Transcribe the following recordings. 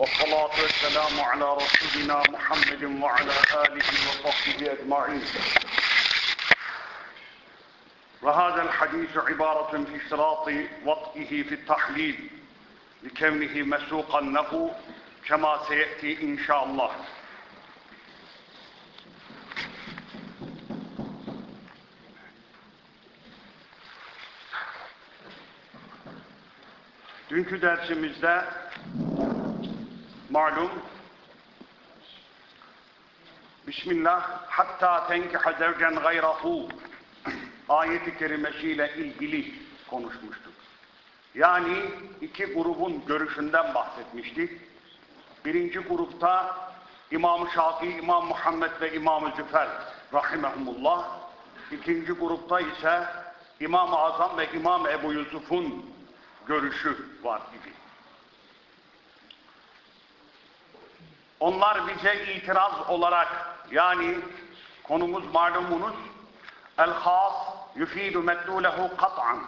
والصلاة والسلام على رسولنا محمد وعلى آله وصحبه أجمعين. وهذا الحديث عبارة في اشتراط وطئه في التحليل لكونه مسوقا له كما سيأتي إن شاء الله. Dünkü dersimizde malum Bismillah hatta tenkiha zevcen gayrahu ayeti kerimesiyle ilgili konuşmuştuk. Yani iki grubun görüşünden bahsetmiştik. Birinci grupta İmam-ı Şafii, İmam Muhammed ve İmam-ı Züfer rahimehumullah. İkinci grupta ise İmam-ı Azam ve İmam Ebu Yusuf'un görüşü var gibi. Onlar bize itiraz olarak yani konumuz malumunuz el-has yufidu medlulehu kat'an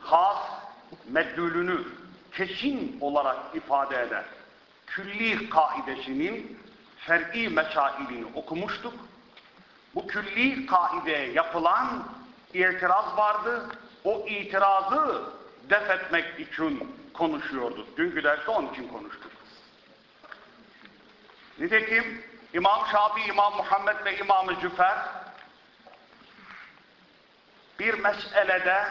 has meddülünü kesin olarak ifade eder. Külli kaidesinin fer'i mesailini okumuştuk. Bu külli kaideye yapılan itiraz vardı. O itirazı def etmek için konuşuyorduk. Dünkü derste onun için konuştuk. Nitekim İmam Şafii, İmam Muhammed ve İmam-ı Züfer bir meselede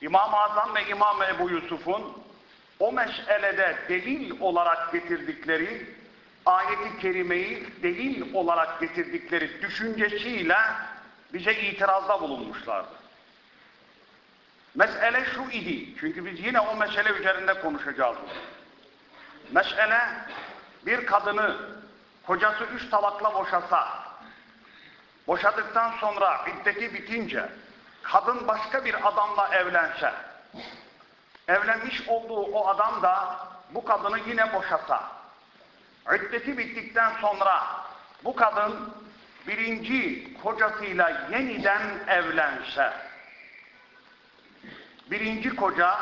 İmam-ı Azam ve İmam Ebu Yusuf'un o meselede delil olarak getirdikleri ayeti kerimeyi delil olarak getirdikleri düşüncesiyle bize itirazda bulunmuşlardı. Mesele şu idi. Çünkü biz yine o mesele üzerinde konuşacağız. Mesele bir kadını kocası üç talakla boşasa, boşadıktan sonra iddeti bitince kadın başka bir adamla evlense, evlenmiş olduğu o adam da bu kadını yine boşasa, iddeti bittikten sonra bu kadın birinci kocasıyla yeniden evlense, birinci koca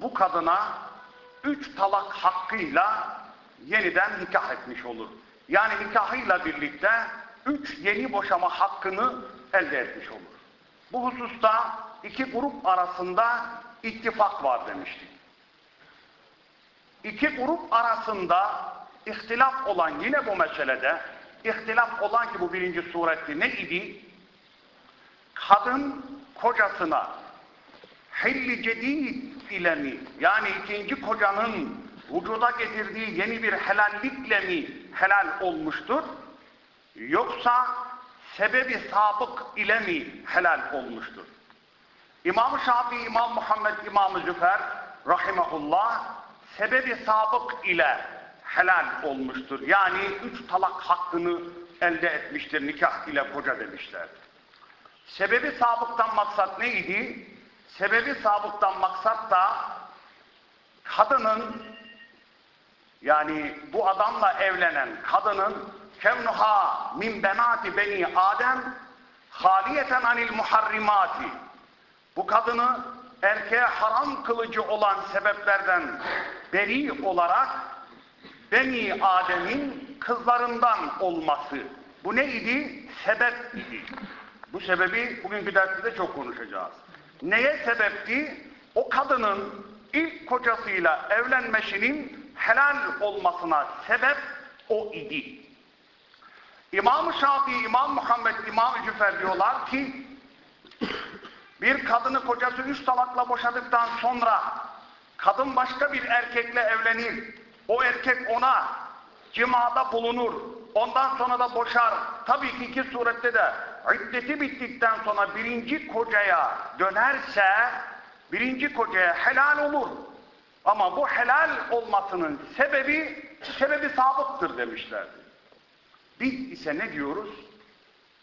bu kadına üç talak hakkıyla yeniden nikah etmiş olur. Yani nikahıyla birlikte üç yeni boşama hakkını elde etmiş olur. Bu hususta iki grup arasında ittifak var demiştik. İki grup arasında ihtilaf olan yine bu meselede, ihtilaf olan ki bu birinci sureti ne idi? Kadın kocasına hilli cedid ile mi, yani ikinci kocanın vücuda getirdiği yeni bir helallikle mi helal olmuştur? Yoksa sebebi sabık ile mi helal olmuştur? İmam-ı Şafii, İmam Muhammed, İmam-ı Züfer rahimahullah sebebi sabık ile helal olmuştur. Yani üç talak hakkını elde etmiştir nikah ile koca demişler. Sebebi sabıktan maksat neydi? Sebebi sabıktan maksat da kadının yani bu adamla evlenen kadının kevnuha min benati beni Adem haliyeten anil muharrimati bu kadını erkeğe haram kılıcı olan sebeplerden beri olarak Beni Adem'in kızlarından olması. Bu ne idi? Sebep idi. Bu sebebi bugünkü derste çok konuşacağız. Neye sebepti? O kadının ilk kocasıyla evlenmesinin helal olmasına sebep o idi. İmam-ı Şafii, İmam Muhammed, İmam-ı Cüfer diyorlar ki bir kadını kocası üç talakla boşadıktan sonra kadın başka bir erkekle evlenir. O erkek ona cimada bulunur. Ondan sonra da boşar. Tabii ki iki surette de iddeti bittikten sonra birinci kocaya dönerse birinci kocaya helal olur. Ama bu helal olmasının sebebi sebebi sabıktır demişlerdi. Biz ise ne diyoruz?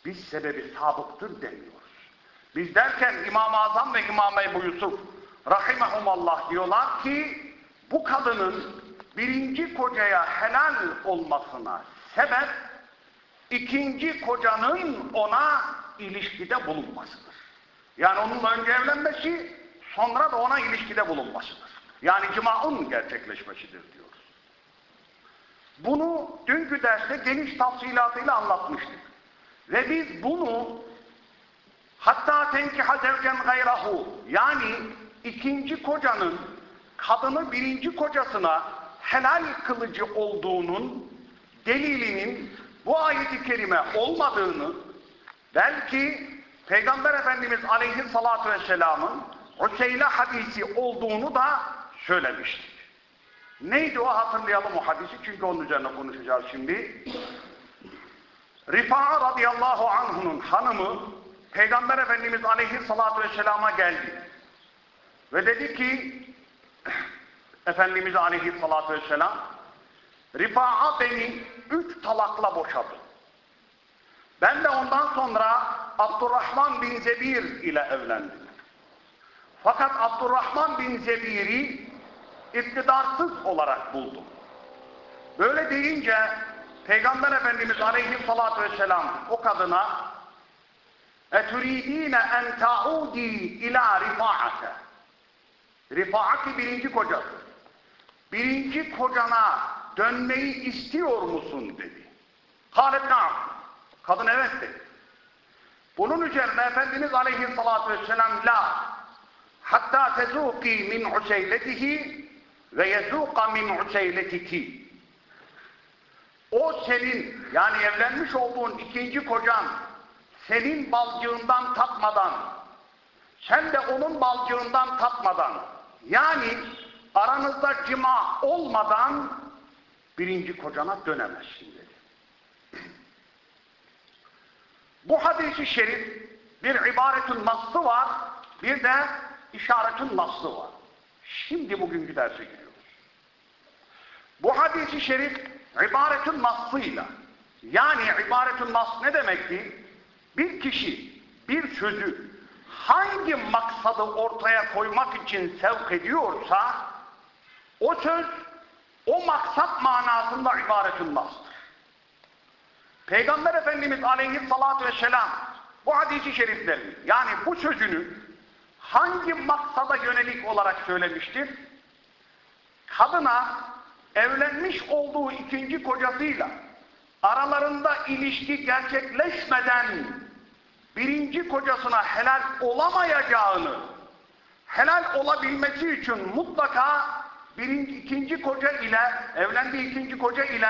Biz sebebi sabıktır demiyoruz. Biz derken İmam-ı Azam ve İmam Ebu Yusuf rahimehumallah diyorlar ki bu kadının birinci kocaya helal olmasına sebep ikinci kocanın ona ilişkide bulunmasıdır. Yani onunla önce evlenmesi sonra da ona ilişkide bulunmasıdır. Yani cimaun gerçekleşmesidir diyoruz. Bunu dünkü derste geniş tafsilatıyla anlatmıştık. Ve biz bunu hatta tenkiha zevcen gayrahu yani ikinci kocanın kadını birinci kocasına helal kılıcı olduğunun delilinin bu ayeti kerime olmadığını belki Peygamber Efendimiz Aleyhisselatü Vesselam'ın Hüseyle hadisi olduğunu da söylemiştik. Neydi o hatırlayalım o hadisi çünkü onun üzerine konuşacağız şimdi. Rifa'a radıyallahu anh'unun hanımı Peygamber Efendimiz aleyhissalatü vesselama geldi. Ve dedi ki Efendimiz aleyhissalatü vesselam Rifa'a beni üç talakla boşadı. Ben de ondan sonra Abdurrahman bin Zebir ile evlendim. Fakat Abdurrahman bin Zebir'i iktidarsız olarak buldum. Böyle deyince Peygamber Efendimiz aleyhissalatü vesselam o kadına eturidine en ta'udi ila rifa'ate Rifa'ati birinci kocası. Birinci kocana dönmeyi istiyor musun dedi. Halet na'am. Kadın evet dedi. Bunun üzerine Efendimiz aleyhissalatü vesselam la hatta tezuki min useyletihi ve yezuka min useyletiki o senin yani evlenmiş olduğun ikinci kocan senin balcığından tatmadan sen de onun balcığından tatmadan yani aranızda cima olmadan birinci kocana dönemezsin dedi. Bu hadisi şerif bir ibaretün naslı var, bir de işaretün naslı var. Şimdi bugünkü derse giriyoruz. Bu hadisi şerif ibaretün naslıyla yani ibaretün nas ne demekti? Bir kişi bir sözü hangi maksadı ortaya koymak için sevk ediyorsa o söz o maksat manasında ibaretün nastır. Peygamber Efendimiz aleyhissalatü vesselam bu hadisi şeriflerini yani bu sözünü hangi maksada yönelik olarak söylemiştir? Kadına evlenmiş olduğu ikinci kocasıyla aralarında ilişki gerçekleşmeden birinci kocasına helal olamayacağını helal olabilmesi için mutlaka birinci, ikinci koca ile evlendiği ikinci koca ile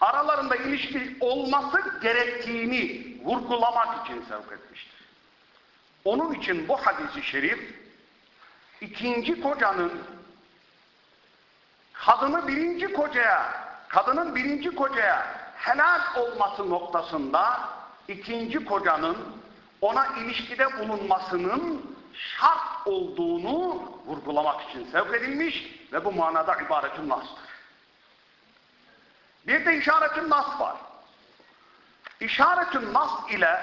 aralarında ilişki olması gerektiğini vurgulamak için sevk etmiştir. Onun için bu hadisi şerif ikinci kocanın kadını birinci kocaya, kadının birinci kocaya helal olması noktasında ikinci kocanın ona ilişkide bulunmasının şart olduğunu vurgulamak için sevk edilmiş ve bu manada ibaretin nasdır. Bir de işaretin nas var. İşaretin nas ile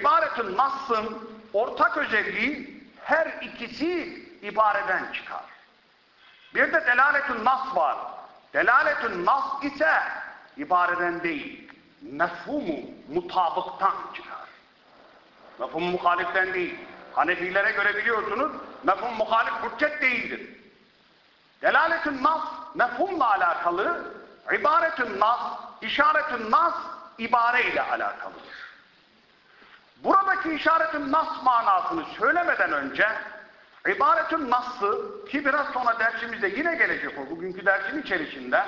ibaretin nasın ortak özelliği her ikisi ibareden çıkar. Bir de delaletün nas var. Delaletün nas ise ibareden değil, mefhumu mutabıktan çıkar. Mefhum muhaliften değil. Hanefilere göre biliyorsunuz, mefhum muhalif hüccet değildir. Delaletün nas, mefhumla alakalı, ibaretün nas, işaretün nas, ibare ile alakalıdır. Buradaki işaretin nas manasını söylemeden önce ibaretün nassı ki biraz sonra dersimizde yine gelecek o bugünkü dersin içerisinde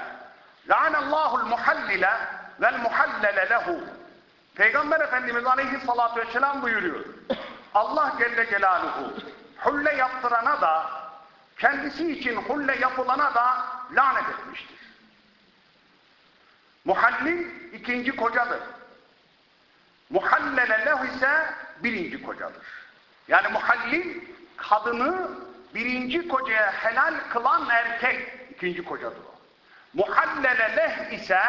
La'anallahul muhallile vel muhallele lehu Peygamber Efendimiz aleyhissalatü vesselam buyuruyor. Allah Celle Celaluhu hulle yaptırana da kendisi için hulle yapılana da lanet etmiştir. Muhallil ikinci kocadır. Muhallele lehu ise birinci kocadır. Yani muhallil kadını birinci kocaya helal kılan erkek ikinci kocadır o. Muhallele leh ise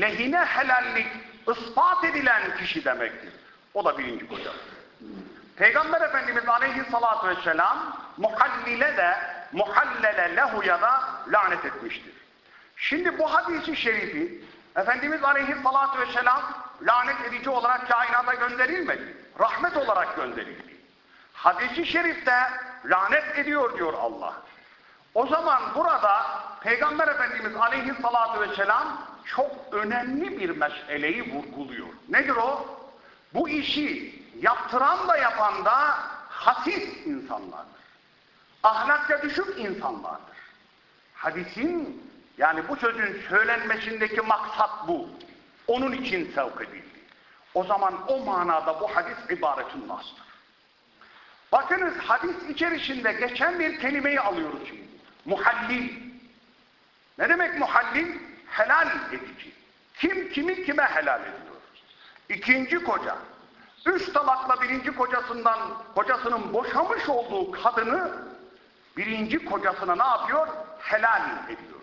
lehine helallik ispat edilen kişi demektir. O da birinci kocadır. Peygamber Efendimiz aleyhissalatü vesselam muhallile de muhallele lehuya da lanet etmiştir. Şimdi bu hadisi şerifi Efendimiz aleyhissalatü vesselam lanet edici olarak kainata gönderilmedi. Rahmet olarak gönderildi. Hadisi şerifte lanet ediyor diyor Allah. O zaman burada Peygamber Efendimiz aleyhissalatü vesselam çok önemli bir meseleyi vurguluyor. Nedir o? Bu işi yaptıran da yapan da hasis insanlardır. Ahlakta düşük insanlardır. Hadisin yani bu sözün söylenmesindeki maksat bu. Onun için sevk edildi. O zaman o manada bu hadis ibaretin nastır. Bakınız hadis içerisinde geçen bir kelimeyi alıyoruz şimdi. Muhallil. Ne demek muhallil? Helal edici. Kim kimi kime helal ediyor? İkinci koca. Üç talakla birinci kocasından, kocasının boşamış olduğu kadını birinci kocasına ne yapıyor? Helal ediyor.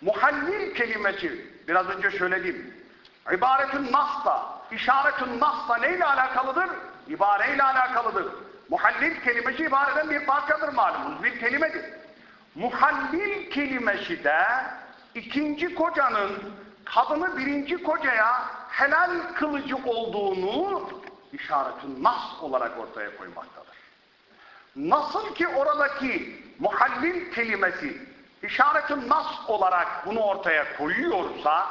Muhallil kelimesi, biraz önce söyledim. İbaretün nasla, işaretün nasla neyle alakalıdır? İbareyle alakalıdır. Muhallil kelimesi ibareden bir parçadır malumunuz, bir kelimedir. Muhallil kelimesi de ikinci kocanın kadını birinci kocaya helal kılıcı olduğunu işaretin nas olarak ortaya koymaktadır. Nasıl ki oradaki muhallil kelimesi işaretin nas olarak bunu ortaya koyuyorsa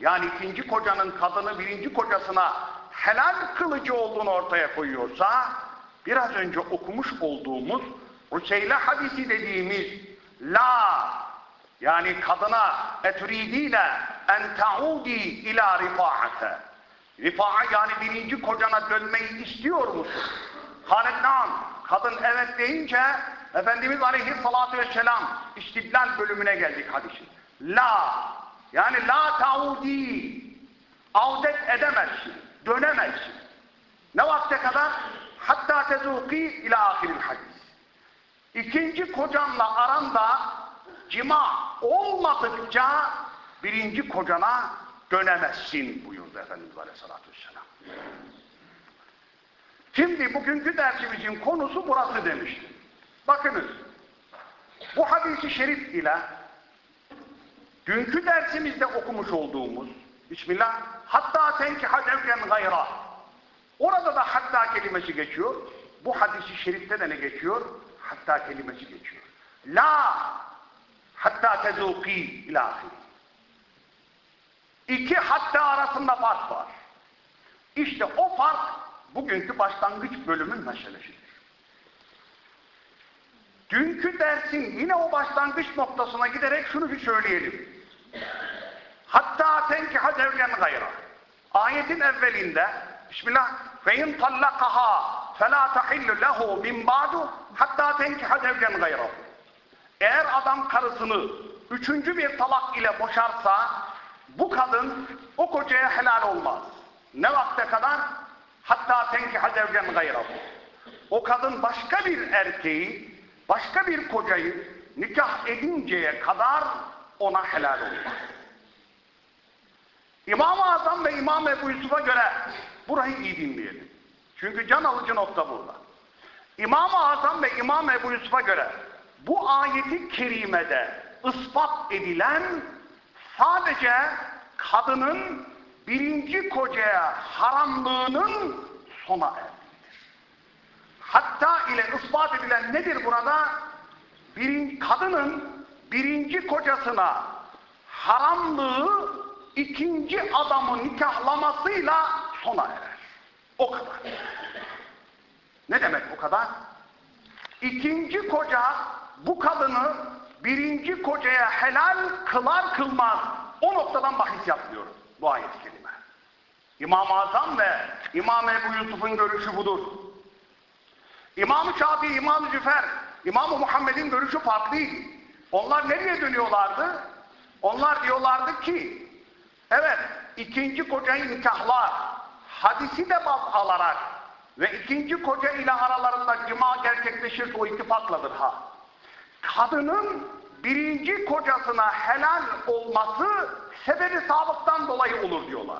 yani ikinci kocanın kadını birinci kocasına helal kılıcı olduğunu ortaya koyuyorsa biraz önce okumuş olduğumuz Useyle hadisi dediğimiz la yani kadına etridine en taudi ila rifaate rifa'a yani birinci kocana dönmeyi istiyor musun? Halet nam kadın evet deyince Efendimiz aleyhissalatü vesselam istidlal bölümüne geldik hadisin. La yani la taudi avdet edemezsin, dönemezsin. Ne vakte kadar? Hatta tezuki ila ahiril hadis. İkinci kocanla aranda cima olmadıkça birinci kocana dönemezsin buyurdu Efendimiz Aleyhisselatü Vesselam. Şimdi bugünkü dersimizin konusu burası demiştim. Bakınız, bu hadisi şerif ile dünkü dersimizde okumuş olduğumuz Bismillah hatta tenkiha zevken gayra orada da hatta kelimesi geçiyor. Bu hadisi şerifte de ne geçiyor? Hatta kelimesi geçiyor. La hatta tezuki ilahir. İki hatta arasında fark var. İşte o fark bugünkü başlangıç bölümün meselesidir. Dünkü dersin yine o başlangıç noktasına giderek şunu bir söyleyelim. Hatta tenkiha zevgen gayra. Ayetin evvelinde Bismillah fe in tallakaha fela tahillu lehu min ba'du hatta tenkiha zevgen gayra. Eğer adam karısını üçüncü bir talak ile boşarsa bu kadın o kocaya helal olmaz. Ne vakte kadar? Hatta tenkiha zevgen gayra. O kadın başka bir erkeği, başka bir kocayı nikah edinceye kadar ona helal olmaz. İmam-ı Azam ve İmam Ebu Yusuf'a göre burayı iyi dinleyelim. Çünkü can alıcı nokta burada. İmam-ı Azam ve İmam Ebu Yusuf'a göre bu ayeti kerimede ispat edilen sadece kadının birinci kocaya haramlığının sona erdiğidir. Hatta ile ispat edilen nedir burada? Birin, kadının birinci kocasına haramlığı ikinci adamı nikahlamasıyla sona erer. O kadar. Ne demek o kadar? İkinci koca bu kadını birinci kocaya helal kılar kılmaz o noktadan bahis yapmıyor bu ayet kelime. İmam-ı Azam ve İmam Ebu Yusuf'un görüşü budur. İmam-ı Şafii, İmam-ı Züfer, İmam-ı Muhammed'in görüşü farklıydı. Onlar nereye dönüyorlardı? Onlar diyorlardı ki evet ikinci kocayı nikahlar hadisi de baz alarak ve ikinci koca ile aralarında cima gerçekleşirse o ittifakladır ha. Kadının birinci kocasına helal olması sebebi sağlıktan dolayı olur diyorlar.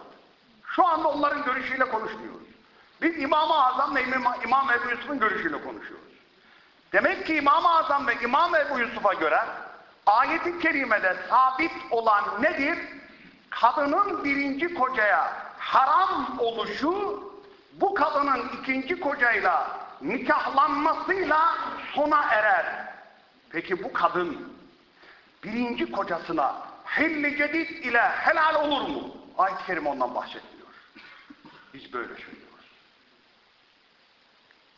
Şu anda onların görüşüyle konuşmuyoruz. Biz İmam-ı Azam ve İmam, İmam Ebu Yusuf'un görüşüyle konuşuyoruz. Demek ki İmam-ı Azam ve İmam Ebu Yusuf'a göre ayet-i kerimede sabit olan nedir? Kadının birinci kocaya haram oluşu bu kadının ikinci kocayla nikahlanmasıyla sona erer. Peki bu kadın birinci kocasına hilli cedid ile helal olur mu? Ayet-i Kerime ondan bahsetmiyor. Biz böyle söylüyoruz.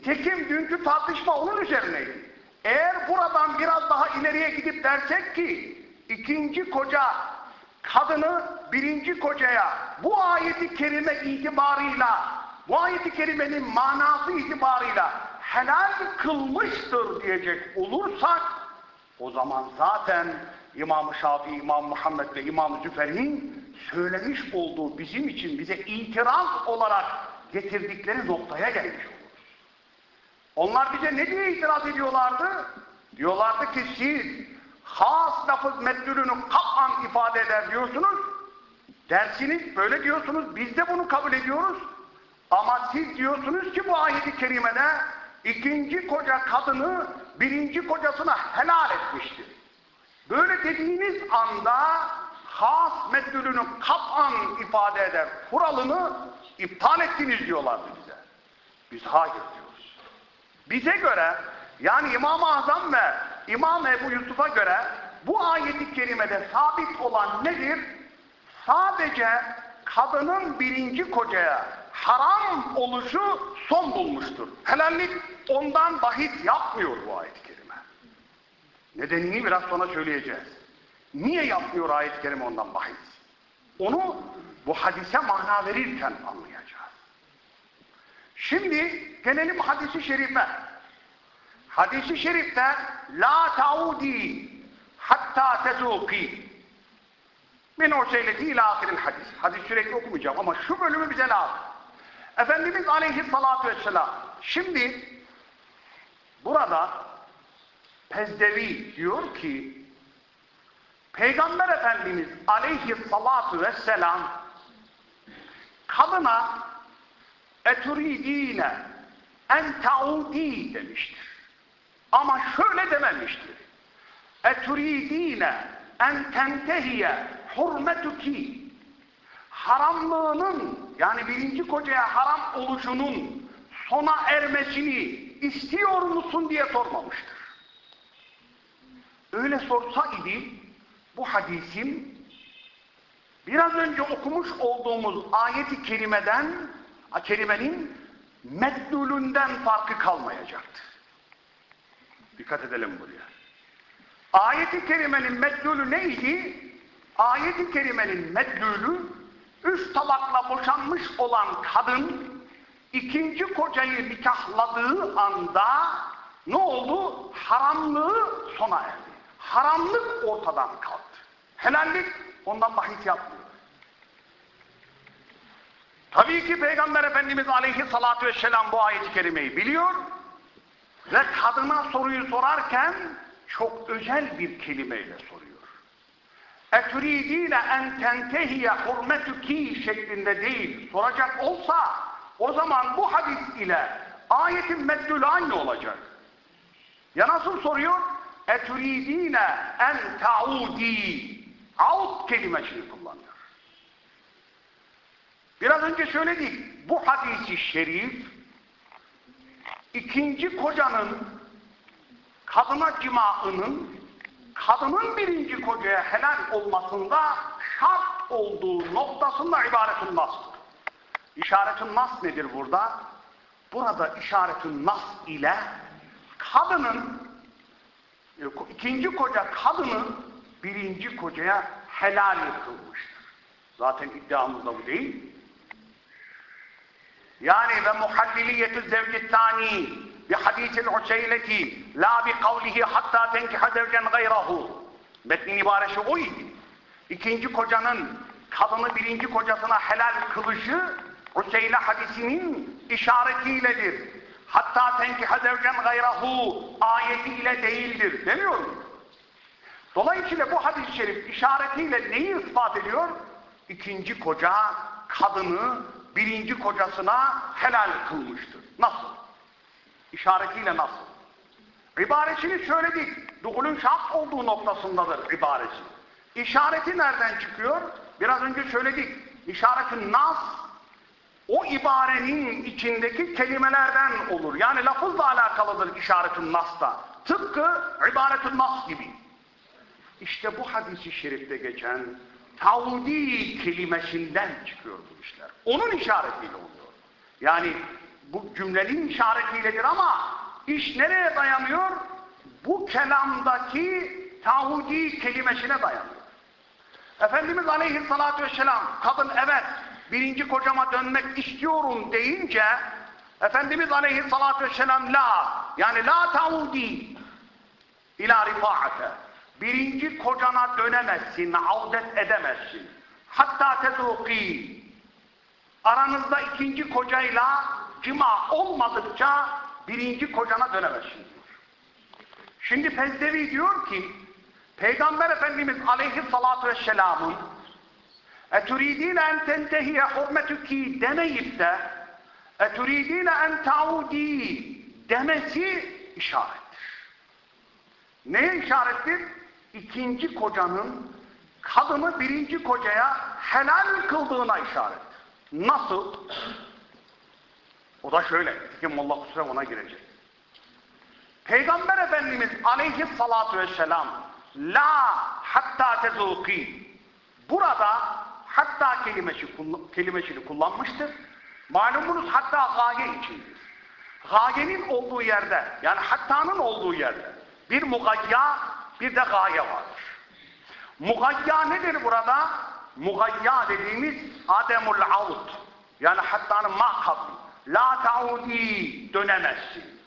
Tekim dünkü tartışma onun üzerineydi. Eğer buradan biraz daha ileriye gidip dersek ki ikinci koca kadını birinci kocaya bu ayeti kerime itibarıyla bu ayeti kerimenin manası itibarıyla helal kılmıştır diyecek olursak o zaman zaten İmam-ı Şafii, İmam Muhammed ve İmam Züfer'in söylemiş olduğu bizim için bize itiraz olarak getirdikleri noktaya gelmiş olur. Onlar bize ne diye itiraz ediyorlardı? Diyorlardı ki siz has lafız meddülünü kat'an ifade eder diyorsunuz. Dersiniz böyle diyorsunuz. Biz de bunu kabul ediyoruz. Ama siz diyorsunuz ki bu ayeti kerimede ikinci koca kadını birinci kocasına helal etmiştir. Böyle dediğiniz anda has meddülünü kat'an ifade eder kuralını iptal ettiniz diyorlardı bize. Biz hayır diyoruz. Bize göre yani İmam-ı Azam ve İmam Ebu Yusuf'a göre bu ayeti kerimede sabit olan nedir? Sadece kadının birinci kocaya haram oluşu son bulmuştur. Helallik ondan bahis yapmıyor bu ayet-i kerime. Nedenini biraz sonra söyleyeceğiz. Niye yapmıyor ayet-i kerime ondan bahis? Onu bu hadise mana verirken anlayacağız. Şimdi gelelim hadisi şerife. Hadisi şerifte la taudi hatta tezuki min o seyleti ila ahirin hadis. Hadis sürekli okumayacağım ama şu bölümü bize lazım. Efendimiz aleyhissalatu vesselam şimdi burada Pezdevi diyor ki Peygamber Efendimiz aleyhissalatu vesselam kadına eturidine en taudi demiştir. Ama şöyle dememiştir. Eturidine en tentehiye hurmetuki haramlığının yani birinci kocaya haram oluşunun sona ermesini istiyor musun diye sormamıştır. Öyle sorsa idi bu hadisin biraz önce okumuş olduğumuz ayeti kerimeden kelimenin meddulünden farkı kalmayacaktı. Dikkat edelim buraya. Ayeti kerimenin meddülü neydi? Ayeti kerimenin meddülü üç tabakla boşanmış olan kadın ikinci kocayı nikahladığı anda ne oldu? Haramlığı sona erdi. Haramlık ortadan kalktı. Helallik ondan bahis yapmıyor. Tabii ki Peygamber Efendimiz aleyhissalatü vesselam bu ayet-i kerimeyi biliyor ve kadına soruyu sorarken çok özel bir kelimeyle soruyor. Etüridîne en tentehiye hurmetüki şeklinde değil. Soracak olsa o zaman bu hadis ile ayetin meddülü aynı olacak. Ya nasıl soruyor? Etüridîne en taudi. Aud kelimesini kullanıyor. Biraz önce söyledik. Bu hadisi şerif ikinci kocanın kadına cimaının kadının birinci kocaya helal olmasında şart olduğu noktasında ibaretun nasdır. İşaretun nas nedir burada? Burada işaretun nas ile kadının e, ikinci koca kadının birinci kocaya helal kılmıştır. Zaten iddiamız da bu değil. Yani ve muhalliliyetü zevci tani bi hadisil useyleti la bi kavlihi hatta tenkiha zevcen gayrahu. Metnin ibaresi o idi. İkinci kocanın kadını birinci kocasına helal kılışı Useyle hadisinin işaretiyledir. Hatta tenkiha zevcen gayrahu ayetiyle değildir demiyor mu? Dolayısıyla bu hadis-i şerif işaretiyle neyi ispat ediyor? İkinci koca kadını birinci kocasına helal kılmıştır. Nasıl? İşaretiyle nasıl? İbaresini söyledik. Dukulun şart olduğu noktasındadır ibaresi. İşareti nereden çıkıyor? Biraz önce söyledik. İşaretin nas o ibarenin içindeki kelimelerden olur. Yani lafızla alakalıdır işaretin nasta. Tıpkı ibaretin nas gibi. İşte bu hadisi şerifte geçen tavdi kelimesinden çıkıyor bu işler. Onun işaretiyle oluyor. Yani bu cümlenin işaretiyledir ama iş nereye dayanıyor? Bu kelamdaki tavdi kelimesine dayanıyor. Efendimiz Aleyhisselatü Vesselam kadın evet birinci kocama dönmek istiyorum deyince Efendimiz Aleyhisselatü Vesselam la yani la taudi ila rifaate birinci kocana dönemezsin, avdet edemezsin. Hatta tezuki aranızda ikinci kocayla cima olmadıkça birinci kocana dönemezsin diyor. Şimdi Fezdevi diyor ki Peygamber Efendimiz aleyhissalatu vesselamın eturidine en tentehiye hurmetüki demeyip de eturidine en taudi demesi işarettir. Neye işarettir? İkinci kocanın kadını birinci kocaya helal kıldığına işarettir. Nasıl? O da şöyle. Kim Allah kusura ona girecek. Peygamber Efendimiz aleyhissalatu vesselam la hatta tezuki burada hatta kelimesi, kelimesini kullanmıştır. Malumunuz hatta gaye içindir. Gayenin olduğu yerde yani hattanın olduğu yerde bir mugayya bir de gaye vardır. Mugayya nedir burada? Mugayya dediğimiz ademul avd. Yani hattanın makabı. La taudi dönemezsin.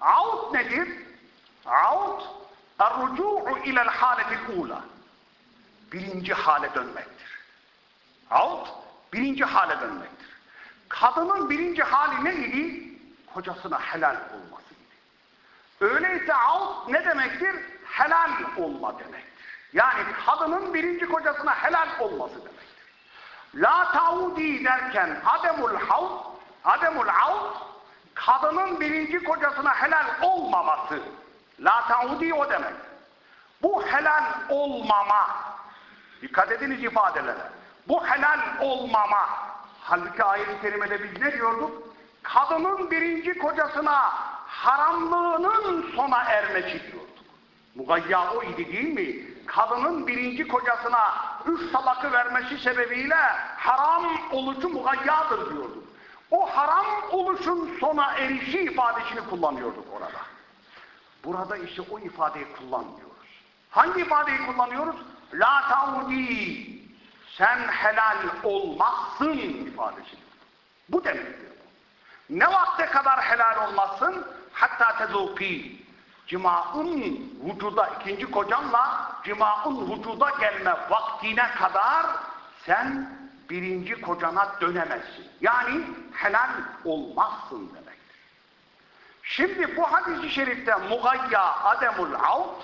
Avd nedir? Avd er-rucu'u ilel haletil ula. Birinci hale dönmektir. Avd birinci hale dönmektir. Kadının birinci hali neydi? Kocasına helal olması gibi. Öyleyse avd ne demektir? Helal olma demektir. Yani kadının birinci kocasına helal olması demektir. La taudi derken ademul havd, ademul avd, kadının birinci kocasına helal olmaması. La taudi o demek. Bu helal olmama. Dikkat ediniz ifadelere. Bu helal olmama. Halbuki ayet-i kerimede biz ne diyorduk? Kadının birinci kocasına haramlığının sona ermesi diyorduk. Mugayya o idi değil mi? Kadının birinci kocasına üç talakı vermesi sebebiyle haram oluşu mugayyadır diyorduk. O haram oluşun sona erişi ifadesini kullanıyorduk orada. Burada ise o ifadeyi kullanmıyoruz. Hangi ifadeyi kullanıyoruz? La taudi sen helal olmazsın ifadesi. Bu demektir. Ne vakte kadar helal olmazsın? Hatta tezuki. Cima'ın vücuda, ikinci kocanla cima'ın vücuda gelme vaktine kadar sen birinci kocana dönemezsin. Yani helal olmazsın demektir. Şimdi bu hadis-i şerifte mugayya ademul avd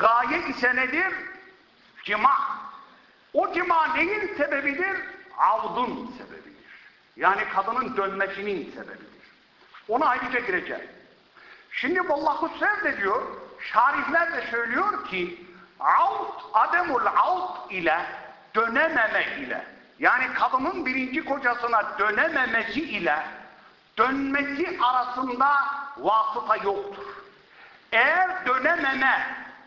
gaye ise nedir? Cima. O cima neyin sebebidir? Avdun sebebidir. Yani kadının dönmesinin sebebidir. Ona ayrıca gireceğim. Şimdi Vallahu Sev de diyor, şarihler de söylüyor ki avd, ademul avd ile dönememe ile yani kadının birinci kocasına dönememesi ile dönmesi arasında vasıta yoktur. Eğer dönememe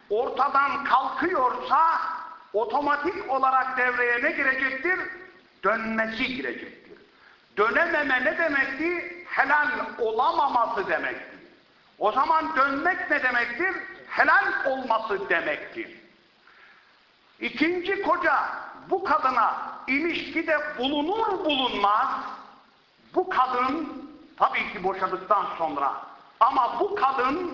ortadan kalkıyorsa otomatik olarak devreye ne girecektir? Dönmesi girecektir. Dönememe ne demekti? Helal olamaması demektir. O zaman dönmek ne demektir? Helal olması demektir. İkinci koca bu kadına ilişkide bulunur bulunmaz bu kadın tabii ki boşadıktan sonra ama bu kadın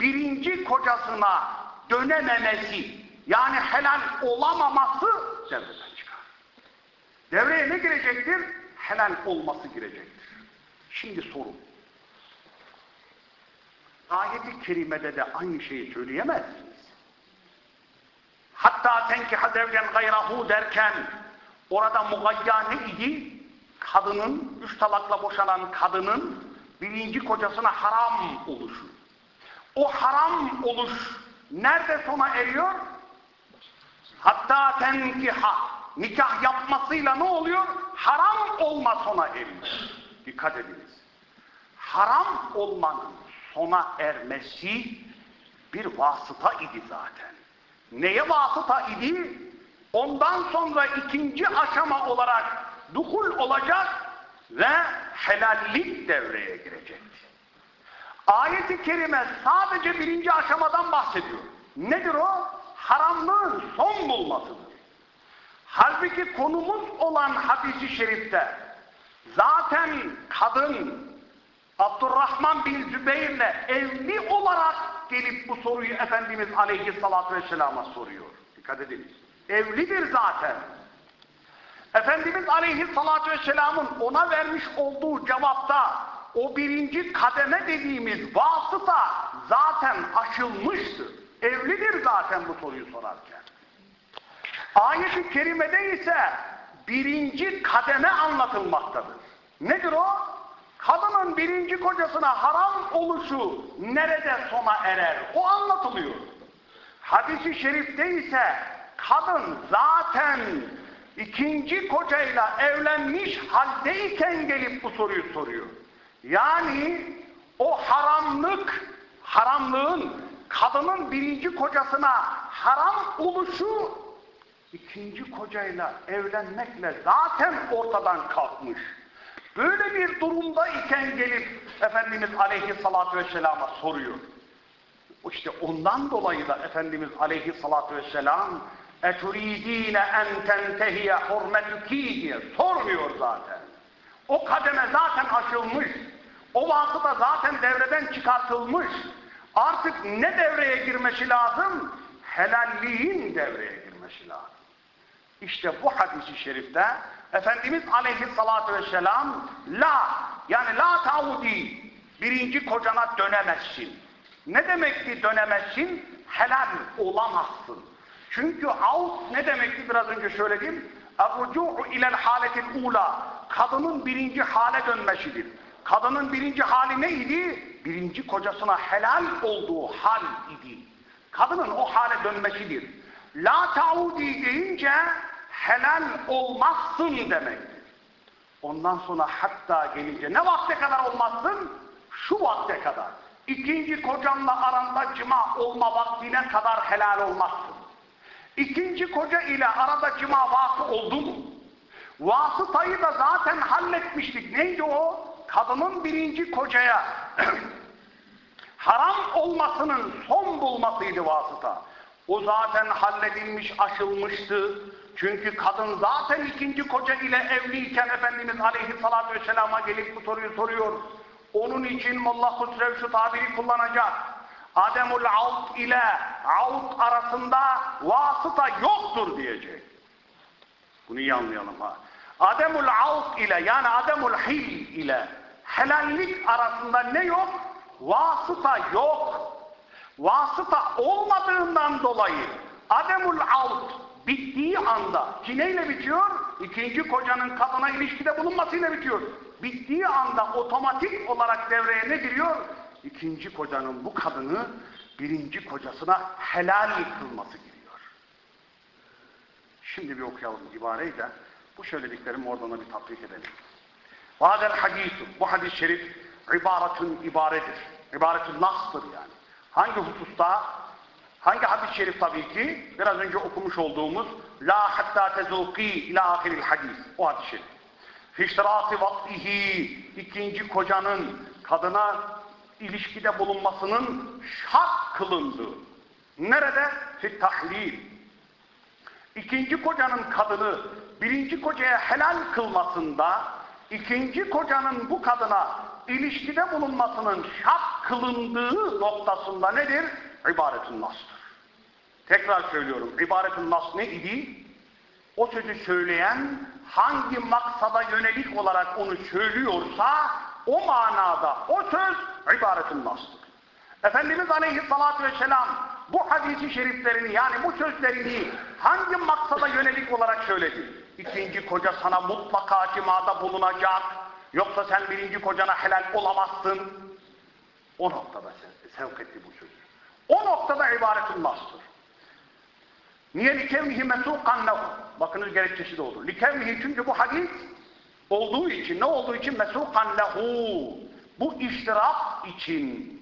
birinci kocasına dönememesi yani helal olamaması devreden çıkar. Devreye ne girecektir? Helal olması girecektir. Şimdi sorun. Ayet-i kerimede de aynı şeyi söyleyemezsiniz. Hatta tenkiha zevcen gayrahu derken orada mugayya ne idi? Kadının, üç talakla boşanan kadının birinci kocasına haram oluşu. O haram oluş nerede sona eriyor? Hatta tenkiha nikah yapmasıyla ne oluyor? Haram olma sona eriyor. Dikkat ediniz. Haram olmanın sona ermesi bir vasıta idi zaten. neye vasıta idi? Ondan sonra ikinci aşama olarak duhul olacak ve helallik devreye girecekti. Ayet-i kerime sadece birinci aşamadan bahsediyor. Nedir o? Haramlığın son bulmasıdır. Halbuki konumuz olan hadisi şerifte zaten kadın Abdurrahman bin Zübeyir'le evli olarak gelip bu soruyu Efendimiz Aleyhisselatü Vesselam'a soruyor. Dikkat ediniz. Evlidir zaten. Efendimiz Aleyhisselatü Vesselam'ın ona vermiş olduğu cevapta o birinci kademe dediğimiz vasıta zaten aşılmıştır. Evlidir zaten bu soruyu sorarken. Ayet-i kerimede ise birinci kademe anlatılmaktadır. Nedir o? Kadının birinci kocasına haram oluşu nerede sona erer? O anlatılıyor. Hadis-i şerifte ise kadın zaten ikinci kocayla evlenmiş haldeyken gelip bu soruyu soruyor. Yani o haramlık, haramlığın kadının birinci kocasına haram oluşu ikinci kocayla evlenmekle zaten ortadan kalkmış. Böyle bir durumda iken gelip Efendimiz Aleyhisselatü Vesselam'a soruyor. İşte ondan dolayı da Efendimiz Aleyhisselatü Vesselam اَتُرِيد۪ينَ اَنْ تَنْتَهِيَ حُرْمَتُك۪ي diye sormuyor zaten. O kademe zaten aşılmış. O vasıta zaten devreden çıkartılmış. Artık ne devreye girmesi lazım? Helalliğin devreye girmesi lazım. İşte bu hadisi şerifte Efendimiz aleyhissalatü vesselam la yani la taudi birinci kocana dönemezsin. Ne demekti dönemezsin? Helal olamazsın. Çünkü avt ne demekti biraz önce söyledim? Errucu'u ilel haletil ula kadının birinci hale dönmesidir. Kadının birinci hali neydi? Birinci kocasına helal olduğu hal idi. Kadının o hale dönmesidir. La taudi deyince helal olmazsın demektir. Ondan sonra hatta gelince ne vakte kadar olmazsın? Şu vakte kadar. İkinci kocanla aranda cima olma vaktine kadar helal olmazsın. İkinci koca ile arada cima vakı oldu mu? Vasıtayı da zaten halletmiştik. Neydi o? Kadının birinci kocaya haram olmasının son bulmasıydı vasıta. O zaten halledilmiş, aşılmıştı. Çünkü kadın zaten ikinci koca ile evliyken Efendimiz Aleyhisselatü Vesselam'a gelip bu soruyu soruyor. Onun için Molla Husrev şu tabiri kullanacak. Ademul Avt ile Avt arasında vasıta yoktur diyecek. Bunu iyi anlayalım ha. Ademul Avt ile yani Ademul Hil ile helallik arasında ne yok? Vasıta yok. Vasıta olmadığından dolayı Ademul Avt bittiği anda ki neyle bitiyor? İkinci kocanın kadına ilişkide bulunmasıyla bitiyor. Bittiği anda otomatik olarak devreye ne giriyor? İkinci kocanın bu kadını birinci kocasına helal kılması giriyor. Şimdi bir okuyalım ibareyi de bu söylediklerimi oradan bir tatbik edelim. Vadel hadisu bu hadis-i şerif ibaretün ibaredir. İbaretün nastır yani. Hangi hususta? Hangi hadis-i şerif tabii ki? Biraz önce okumuş olduğumuz La hatta tezuki ila ahiril hadis. O hadis-i şerif. Fiştirası vaktihi ikinci kocanın kadına ilişkide bulunmasının şart kılındığı. Nerede? Fit. İkinci kocanın kadını birinci kocaya helal kılmasında ikinci kocanın bu kadına ilişkide bulunmasının şart kılındığı noktasında nedir? İbaretün nas'tır. Tekrar söylüyorum. İbaretün nas ne idi? O sözü söyleyen hangi maksada yönelik olarak onu söylüyorsa o manada o söz ibaretün nas'tır. Efendimiz Aleyhisselatü Vesselam bu hadisi şeriflerini yani bu sözlerini hangi maksada yönelik olarak söyledi? İkinci koca sana mutlaka cimada bulunacak. Yoksa sen birinci kocana helal olamazsın. O noktada sevk etti bu sözü. O noktada ibaretün nas'tır. Niye likevnihi mesukan lehu? Bakınız gerekçesi de olur. Likevnihi çünkü bu hadis olduğu için, ne olduğu için mesukan lehu? Bu iştirak için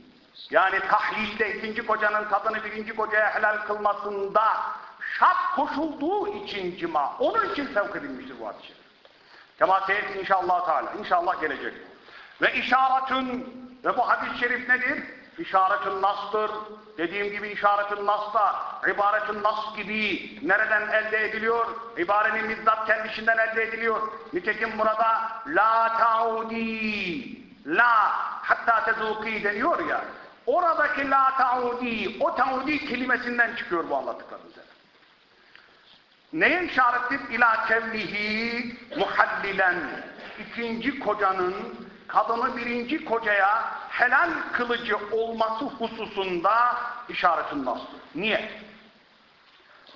Yani tahlilde ikinci kocanın kadını birinci kocaya helal kılmasında şart koşulduğu için cima. Onun için sevk edilmiştir bu şerif. Kema seyret inşallah Teala. İnşallah gelecek. Ve işaretün ve bu hadis-i şerif nedir? İşaretün nastır. Dediğim gibi işaretün nasta, ibaretün nas gibi nereden elde ediliyor? İbarenin bizzat kendisinden elde ediliyor. Nitekim burada la taudi, la hatta tezuki deniyor ya. Oradaki la taudi, o taudi kelimesinden çıkıyor bu anlattıklarımız. Neye işarettir? İlâ kevnihi muhallilen. İkinci kocanın kadını birinci kocaya helal kılıcı olması hususunda işaretin nasıl? Niye?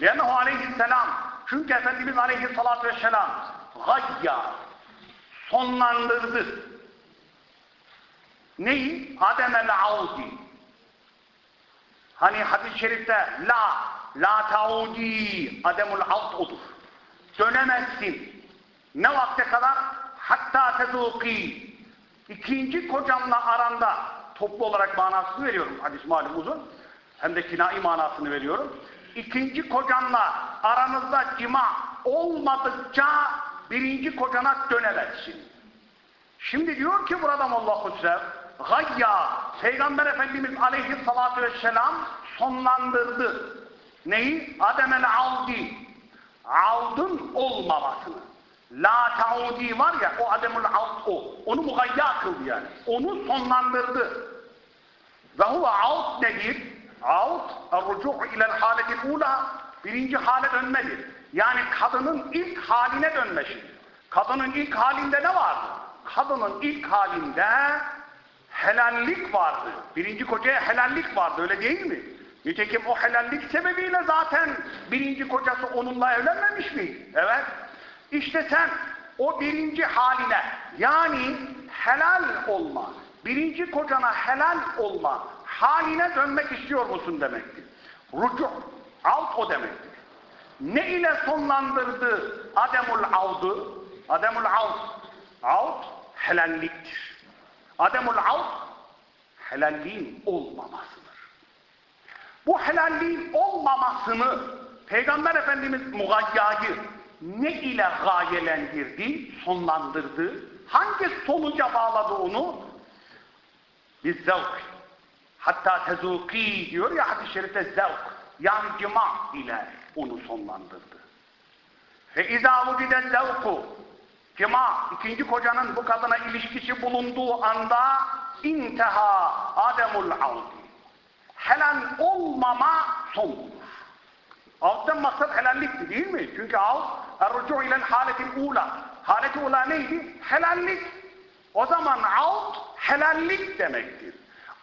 Lennehu aleyhisselam çünkü Efendimiz aleyhissalatü vesselam gayya sonlandırdı. Neyi? Ademel avdi. Hani hadis-i şerifte la la taudi ademul avd odur. Dönemezsin. Ne vakte kadar? Hatta tezuki İkinci kocamla aranda toplu olarak manasını veriyorum hadis malum uzun. Hem de kinai manasını veriyorum. İkinci kocanla aranızda cima olmadıkça birinci kocana dönemezsin. Şimdi diyor ki burada Allahu Sev gayya Peygamber Efendimiz aleyhissalatü vesselam sonlandırdı. Neyi? Ademel avdi. Avdın olmamasını. La taudi var ya o ademul alt o. Onu mugayya kıldı yani. Onu sonlandırdı. Ve huve alt nedir? Alt el-rucu' ilel haletil ula birinci hale dönmedir. Yani kadının ilk haline dönmesi. Kadının ilk halinde ne vardı? Kadının ilk halinde helallik vardı. Birinci kocaya helallik vardı öyle değil mi? Nitekim o helallik sebebiyle zaten birinci kocası onunla evlenmemiş mi? Evet. İşte sen o birinci haline yani helal olma, birinci kocana helal olma haline dönmek istiyor musun demektir. Rucu, alt o demektir. Ne ile sonlandırdı Ademul avdı? Ademul avd. Avd helalliktir. Ademul avd helalliğin olmamasıdır. Bu helalliğin olmamasını Peygamber Efendimiz mugayyayı ne ile gayelendirdi, sonlandırdı? Hangi sonuca bağladı onu? Bir zevk. Hatta tezuki diyor ya hadis-i şerifte zevk. Yani cima ile onu sonlandırdı. Ve izâ vücide zevku cima, ikinci kocanın bu kadına ilişkisi bulunduğu anda inteha ademul avdi. Helal olmama son bulur. Avdan maksat helallikti değil mi? Çünkü av er-rucu ile haletil ula. Haleti ula neydi? Helallik. O zaman avd helallik demektir.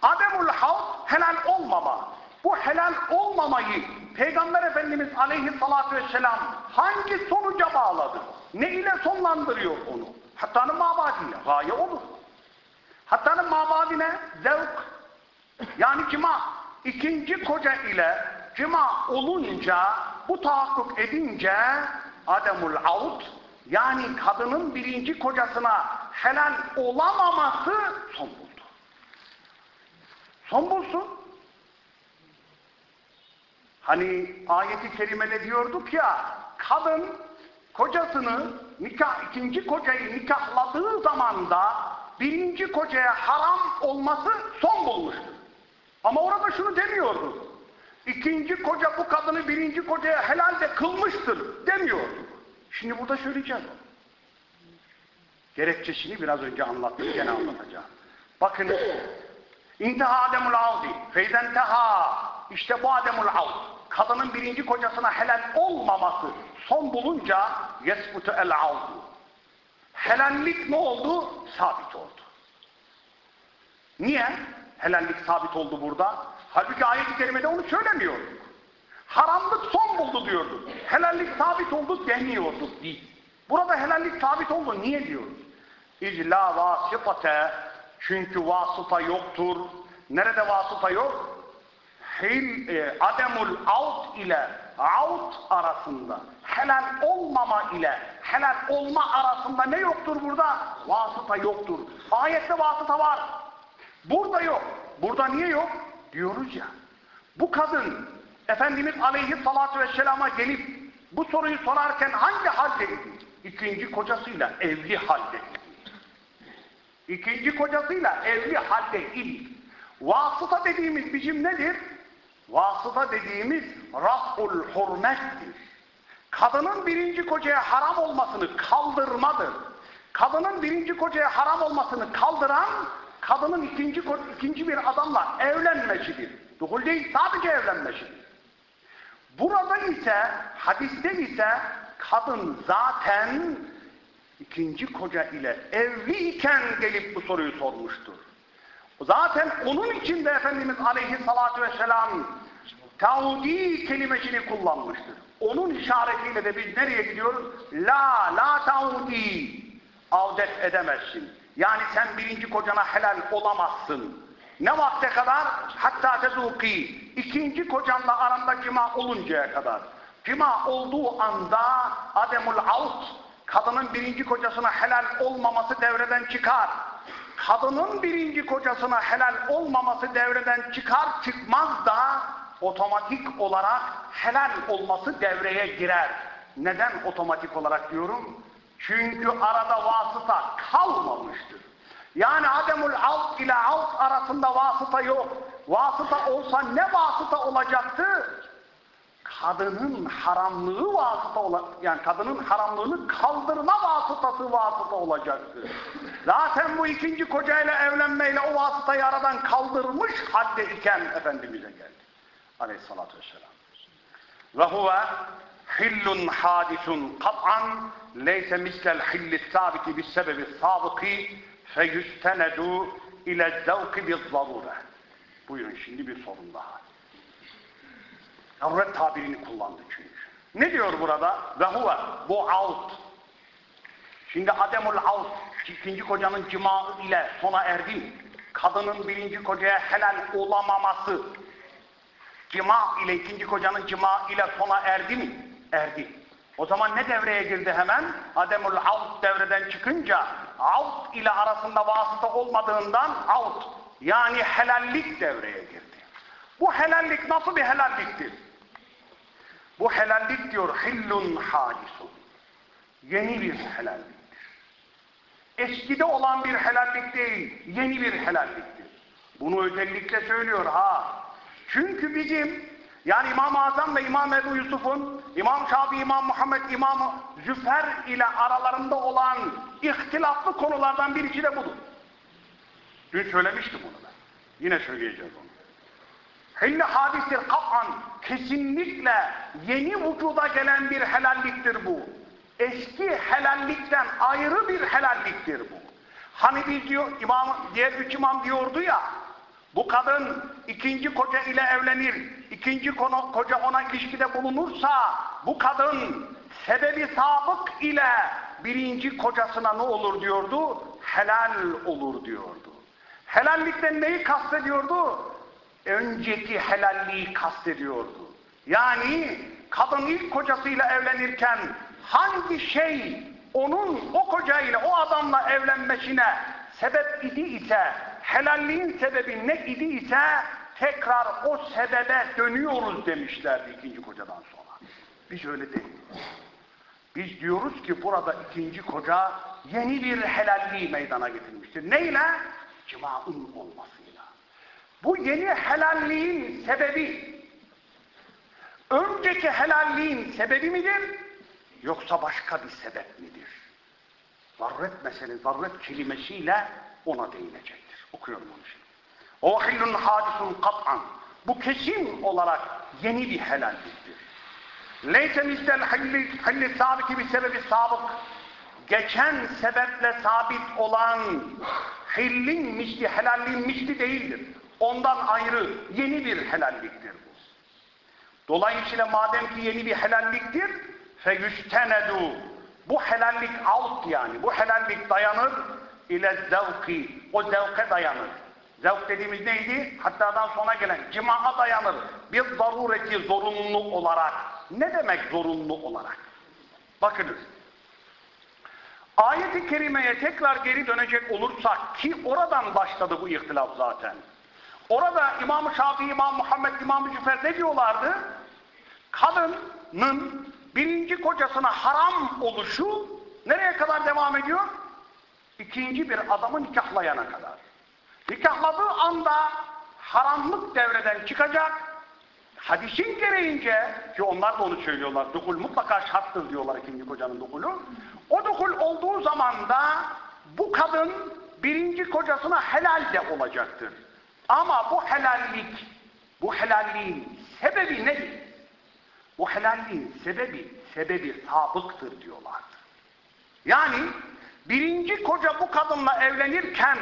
Ademul havd helal olmama. Bu helal olmamayı Peygamber Efendimiz aleyhissalatü vesselam hangi sonuca bağladı? Ne ile sonlandırıyor onu? Hattanın mabadiyle. Gaye olur. Hattanın mabadine zevk. Yani cima. ikinci koca ile cima olunca, bu tahakkuk edince ademul avd yani kadının birinci kocasına helal olamaması son buldu. Son bulsun. Hani ayeti kerimede diyorduk ya, kadın kocasını nikah, ikinci kocayı nikahladığı zaman da birinci kocaya haram olması son bulmuştur. Ama orada şunu demiyordu. İkinci koca bu kadını birinci kocaya helal de kılmıştır demiyordu. Şimdi burada söyleyeceğim. Gerekçesini biraz önce anlattım, gene anlatacağım. Bakın, İnteha Ademul Avdi, feyden teha, işte bu Ademul Avd. Kadının birinci kocasına helal olmaması son bulunca yesbutu el avdu. Helallik ne oldu? Sabit oldu. Niye? Helallik sabit oldu burada. Halbuki ayet-i kerimede onu söylemiyor. Haramlık son buldu diyordu. Helallik sabit oldu demiyordu. Değil. Burada helallik sabit oldu. Niye diyoruz? İzla vasıtate çünkü vasıta yoktur. Nerede vasıta yok? Hil, e, ademul out ile out arasında helal olmama ile helal olma arasında ne yoktur burada? Vasıta yoktur. Ayette vasıta var. Burada yok. Burada niye yok? Diyoruz ya. Bu kadın Efendimiz Aleyhisselatü Vesselam'a gelip bu soruyu sorarken hangi haldeydi? İkinci kocasıyla evli haldeydi. İkinci kocasıyla evli haldeydi. Vasıta dediğimiz biçim nedir? Vasıta dediğimiz raf'ul hurmettir. Kadının birinci kocaya haram olmasını kaldırmadır. Kadının birinci kocaya haram olmasını kaldıran, kadının ikinci, ikinci bir adamla evlenmesidir. Duhul değil, sadece evlenmesidir. Burada ise, hadiste ise kadın zaten ikinci koca ile evli iken gelip bu soruyu sormuştur. Zaten onun için de Efendimiz Aleyhisselatü Vesselam taudi kelimesini kullanmıştır. Onun işaretiyle de biz nereye gidiyoruz? La, la taudi. Avdet edemezsin. Yani sen birinci kocana helal olamazsın. Ne vakte kadar? Hatta tezuki. İkinci kocanla aranda cima oluncaya kadar. Cima olduğu anda ademul avt, kadının birinci kocasına helal olmaması devreden çıkar. Kadının birinci kocasına helal olmaması devreden çıkar çıkmaz da otomatik olarak helal olması devreye girer. Neden otomatik olarak diyorum? Çünkü arada vasıta kalmamıştır. Yani Ademul alt ile alt arasında vasıta yok. Vasıta olsa ne vasıta olacaktı? Kadının haramlığı vasıta ola, yani kadının haramlığını kaldırma vasıtası vasıta olacaktı. Zaten bu ikinci kocayla evlenmeyle o vasıtayı aradan kaldırmış halde iken Efendimiz'e geldi. Aleyhissalatü vesselam. Ve huve hillun hadisun kat'an leyse mislel hilli sabiti bis sebebi sabıki feyüstenedu ile zevki bir zarure. Buyurun şimdi bir sorun daha. Zaruret tabirini kullandı çünkü. Ne diyor burada? Ve huve bu alt. Şimdi ademul alt ikinci kocanın cima ile sona erdi? Kadının birinci kocaya helal olamaması cima ile ikinci kocanın cima ile sona erdi mi? Erdi. O zaman ne devreye girdi hemen? Ademul avt devreden çıkınca avt ile arasında vasıta olmadığından avt yani helallik devreye girdi. Bu helallik nasıl bir helalliktir? Bu helallik diyor hillun hadisun. Yeni bir helalliktir. Eskide olan bir helallik değil, yeni bir helalliktir. Bunu özellikle söylüyor ha. Çünkü bizim yani İmam-ı Azam ve İmam Ebu Yusuf'un, İmam Şabi, İmam Muhammed, İmam Züfer ile aralarında olan ihtilaflı konulardan birisi de budur. Dün söylemiştim onu ben. Yine söyleyeceğiz onu. Hilli hadistir kat'an, kesinlikle yeni vücuda gelen bir helalliktir bu. Eski helallikten ayrı bir helalliktir bu. Hani biz diyor, imam, diğer üç imam diyordu ya, bu kadın ikinci koca ile evlenir, ikinci konu, koca ona ilişkide bulunursa bu kadın sebebi sabık ile birinci kocasına ne olur diyordu? Helal olur diyordu. Helallikten neyi kastediyordu? Önceki helalliği kastediyordu. Yani kadın ilk kocasıyla evlenirken hangi şey onun o kocayla, o adamla evlenmesine sebep idi ise helalliğin sebebi ne idi ise tekrar o sebebe dönüyoruz demişlerdi ikinci kocadan sonra. Biz öyle değil. Biz diyoruz ki burada ikinci koca yeni bir helalliği meydana getirmiştir. Neyle? Cima'ın olmasıyla. Bu yeni helalliğin sebebi önceki helalliğin sebebi midir? Yoksa başka bir sebep midir? Zarret meselesi, zarret kelimesiyle ona değinecektir. Okuyorum onu şimdi. O hillun hadisun kat'an. Bu kesin olarak yeni bir helalliktir. Leyse mistel hilli, sabiti bir sebebi sabık. Geçen sebeple sabit olan hillin misli, helallin misli değildir. Ondan ayrı yeni bir helalliktir bu. Dolayısıyla madem ki yeni bir helalliktir, feyüstenedu. Bu helallik alt yani. Bu helallik dayanır ile zevki. O zevke dayanır. Zevk dediğimiz neydi? Hattadan sonra gelen cimaha dayanır. Bir zarureti zorunlu olarak. Ne demek zorunlu olarak? Bakınız. Ayet-i kerimeye tekrar geri dönecek olursak ki oradan başladı bu ihtilaf zaten. Orada İmam-ı Şafii, İmam Muhammed, İmam-ı Cüfer ne diyorlardı? Kadının birinci kocasına haram oluşu nereye kadar devam ediyor? İkinci bir adamı nikahlayana kadar. Nikahladığı anda haramlık devreden çıkacak. Hadisin gereğince ki onlar da onu söylüyorlar. Dukul mutlaka şarttır diyorlar ikinci kocanın dukulu. O dukul olduğu zaman da bu kadın birinci kocasına helal de olacaktır. Ama bu helallik, bu helalliğin sebebi nedir? Bu helalliğin sebebi, sebebi sabıktır diyorlardı. Yani birinci koca bu kadınla evlenirken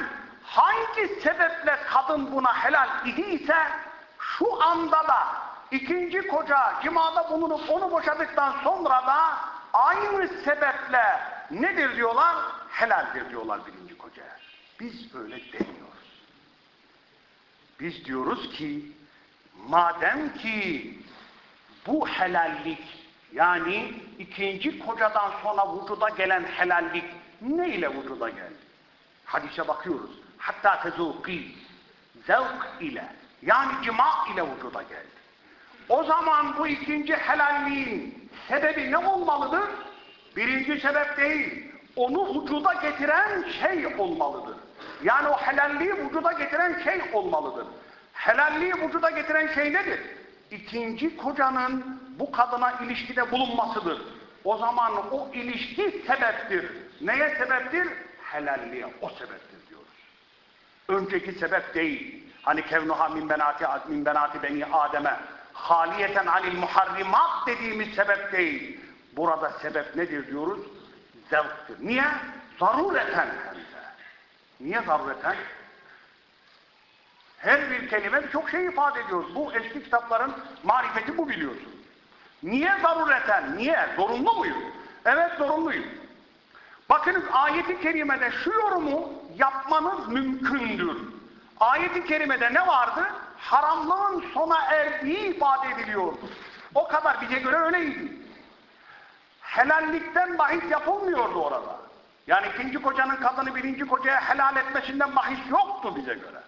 hangi sebeple kadın buna helal idiyse şu anda da ikinci koca cimada bulunup onu boşadıktan sonra da aynı sebeple nedir diyorlar? Helaldir diyorlar birinci kocaya. Biz öyle demiyoruz. Biz diyoruz ki madem ki bu helallik yani ikinci kocadan sonra vücuda gelen helallik ne ile vücuda geldi? Hadise bakıyoruz. Hatta tezuki zevk ile yani cima ile vücuda geldi. O zaman bu ikinci helalliğin sebebi ne olmalıdır? Birinci sebep değil. Onu vücuda getiren şey olmalıdır. Yani o helalliği vücuda getiren şey olmalıdır. Helalliği vücuda getiren şey nedir? İkinci kocanın bu kadına ilişkide bulunmasıdır. O zaman o ilişki sebeptir. Neye sebeptir? Helalliğe o sebeptir diyoruz. Önceki sebep değil. Hani kevnuha min benati, min benati beni Adem'e haliyeten anil muharrimat dediğimiz sebep değil. Burada sebep nedir diyoruz? Zevktir. Niye? Zarureten hem de. Niye zarureten? Her bir kelime çok şey ifade ediyor. Bu eski kitapların marifeti bu biliyorsun. Niye zarureten? Niye? Zorunlu muyum? Evet zorunluyum. Bakınız ayeti kerimede şu yorumu yapmanız mümkündür. Ayeti kerimede ne vardı? Haramlığın sona erdiği ifade ediliyordu. O kadar bize göre öyleydi. Helallikten bahis yapılmıyordu orada. Yani ikinci kocanın kadını birinci kocaya helal etmesinden bahis yoktu bize göre.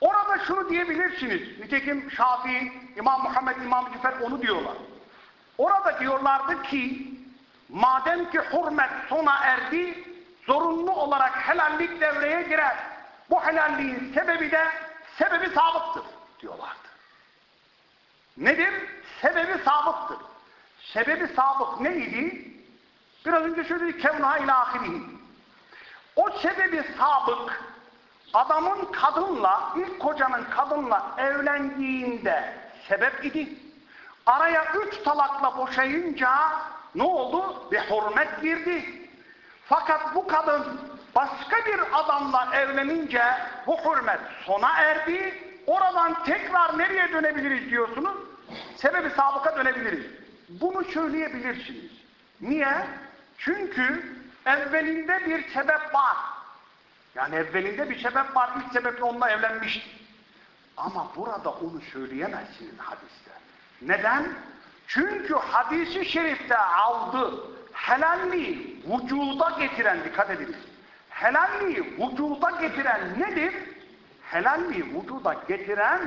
Orada şunu diyebilirsiniz. Nitekim Şafii, İmam Muhammed, İmam Cüfer onu diyorlar. Orada diyorlardı ki madem ki hürmet sona erdi zorunlu olarak helallik devreye girer. Bu helalliğin sebebi de sebebi sabıktır diyorlardı. Nedir? Sebebi sabıktır. Sebebi sabık neydi? Biraz önce söyledik kevna ile. O sebebi sabık adamın kadınla, ilk kocanın kadınla evlendiğinde sebep idi. Araya üç talakla boşayınca ne oldu? Bir hürmet girdi. Fakat bu kadın başka bir adamla evlenince bu hürmet sona erdi. Oradan tekrar nereye dönebiliriz diyorsunuz? Sebebi sabıka dönebiliriz. Bunu söyleyebilirsiniz. Niye? Çünkü evvelinde bir sebep var. Yani evvelinde bir sebep var. İlk sebeple onunla evlenmişti. Ama burada onu söyleyemezsiniz hadiste. Neden? Çünkü hadisi şerifte aldı. Helalliği vücuda getiren, dikkat ediniz. Helalliği vücuda getiren nedir? Helalliği vücuda getiren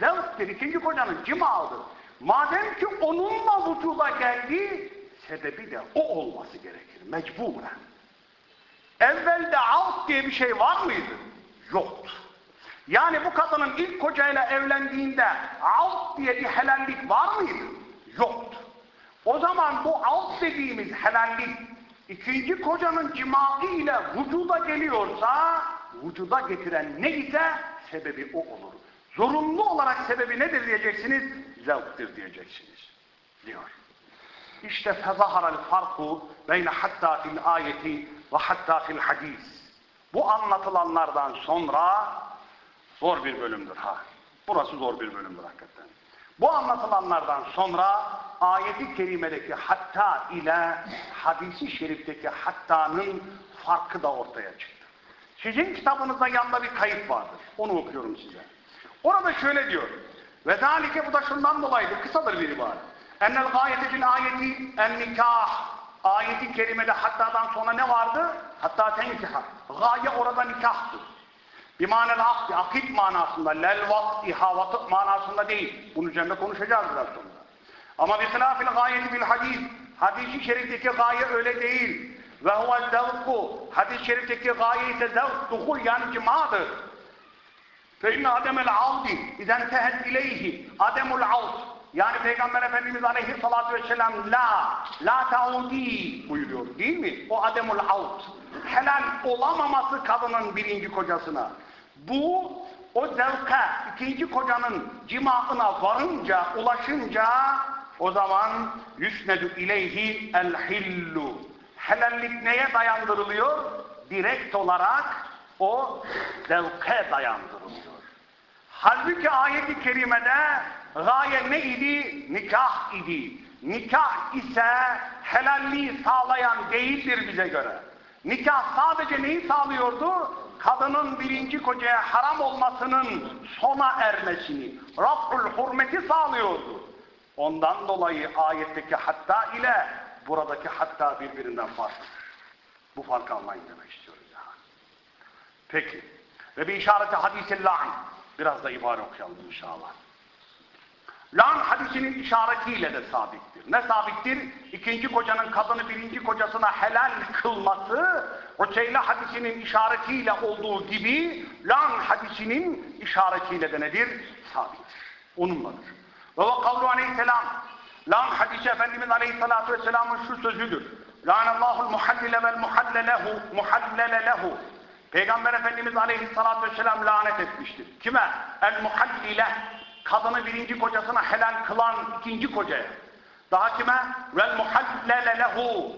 zevktir. İkinci kocanın cimalıdır. Madem ki onunla vücuda geldi, sebebi de o olması gerekir. Mecburen. Evvelde alt diye bir şey var mıydı? Yoktu. Yani bu kadının ilk kocayla evlendiğinde alt diye bir helallik var mıydı? Yoktu. O zaman bu alt dediğimiz helallik ikinci kocanın cimai ile vücuda geliyorsa vücuda getiren ne ise sebebi o olur. Zorunlu olarak sebebi nedir diyeceksiniz? Zevktir diyeceksiniz. Diyor. İşte fezaharal farku beyne hatta fil ayeti ve hatta fil hadis. Bu anlatılanlardan sonra zor bir bölümdür ha. Burası zor bir bölümdür hakikaten. Bu anlatılanlardan sonra ayeti kerimedeki hatta ile hadisi şerifteki hattanın farkı da ortaya çıktı. Sizin kitabınızda yanında bir kayıt vardır. Onu okuyorum size. Orada şöyle diyor. Ve zalike bu da şundan dolayıdır. Kısadır bir ibaret. Ennel gayeti fil ayeti en nikah. Ayeti kerimede hattadan sonra ne vardı? Hatta tenkiha. Gaye orada nikahtır. İmanel akdi, akit manasında, lel vakti, havatı manasında değil. Bunun üzerinde konuşacağız biraz sonra. Ama bir hilafil gayeti bil hadis, hadis-i şerifteki gaye öyle değil. Ve huve zevku, hadis-i şerifteki gaye ise zevk, duhul yani cimadır. Fe inne ademel avdi, izen tehed ileyhi, ademul avd. Yani Peygamber Efendimiz Aleyhisselatü Vesselam la, la taudi buyuruyor değil mi? O ademul avd. Helal olamaması kadının birinci kocasına. Bu o zevke ikinci kocanın cimaına varınca, ulaşınca o zaman yüsnedü ileyhi el hillu. Helallik neye dayandırılıyor? Direkt olarak o zevke dayandırılıyor. Halbuki ayet-i kerimede gaye ne idi? Nikah idi. Nikah ise helalliği sağlayan değildir bize göre. Nikah sadece neyi sağlıyordu? Kadının birinci kocaya haram olmasının sona ermesini, raf'ul hurmeti sağlıyordu. Ondan dolayı ayetteki hatta ile buradaki hatta birbirinden farklı. Bu farkı anlayın demek istiyoruz yani. Peki. Ve bir işareti hadisi. Biraz da ibare okuyalım inşallah. Lan hadisinin işaretiyle de sabittir. Ne sabittir? İkinci kocanın kadını birinci kocasına helal kılması, Uçeyla hadisinin işaretiyle olduğu gibi, lan hadisinin işaretiyle de nedir? Sabit. Onunladır. Ve ve kavlu aleyhisselam, lan hadisi Efendimiz aleyhissalatu vesselamın şu sözüdür. Lâneallâhul muhallile vel muhallelehu, muhallele lehu. Peygamber Efendimiz aleyhissalatu vesselam lanet etmiştir. Kime? El muhallile kadını birinci kocasına helal kılan ikinci kocaya. Daha kime? Vel muhallele lehu.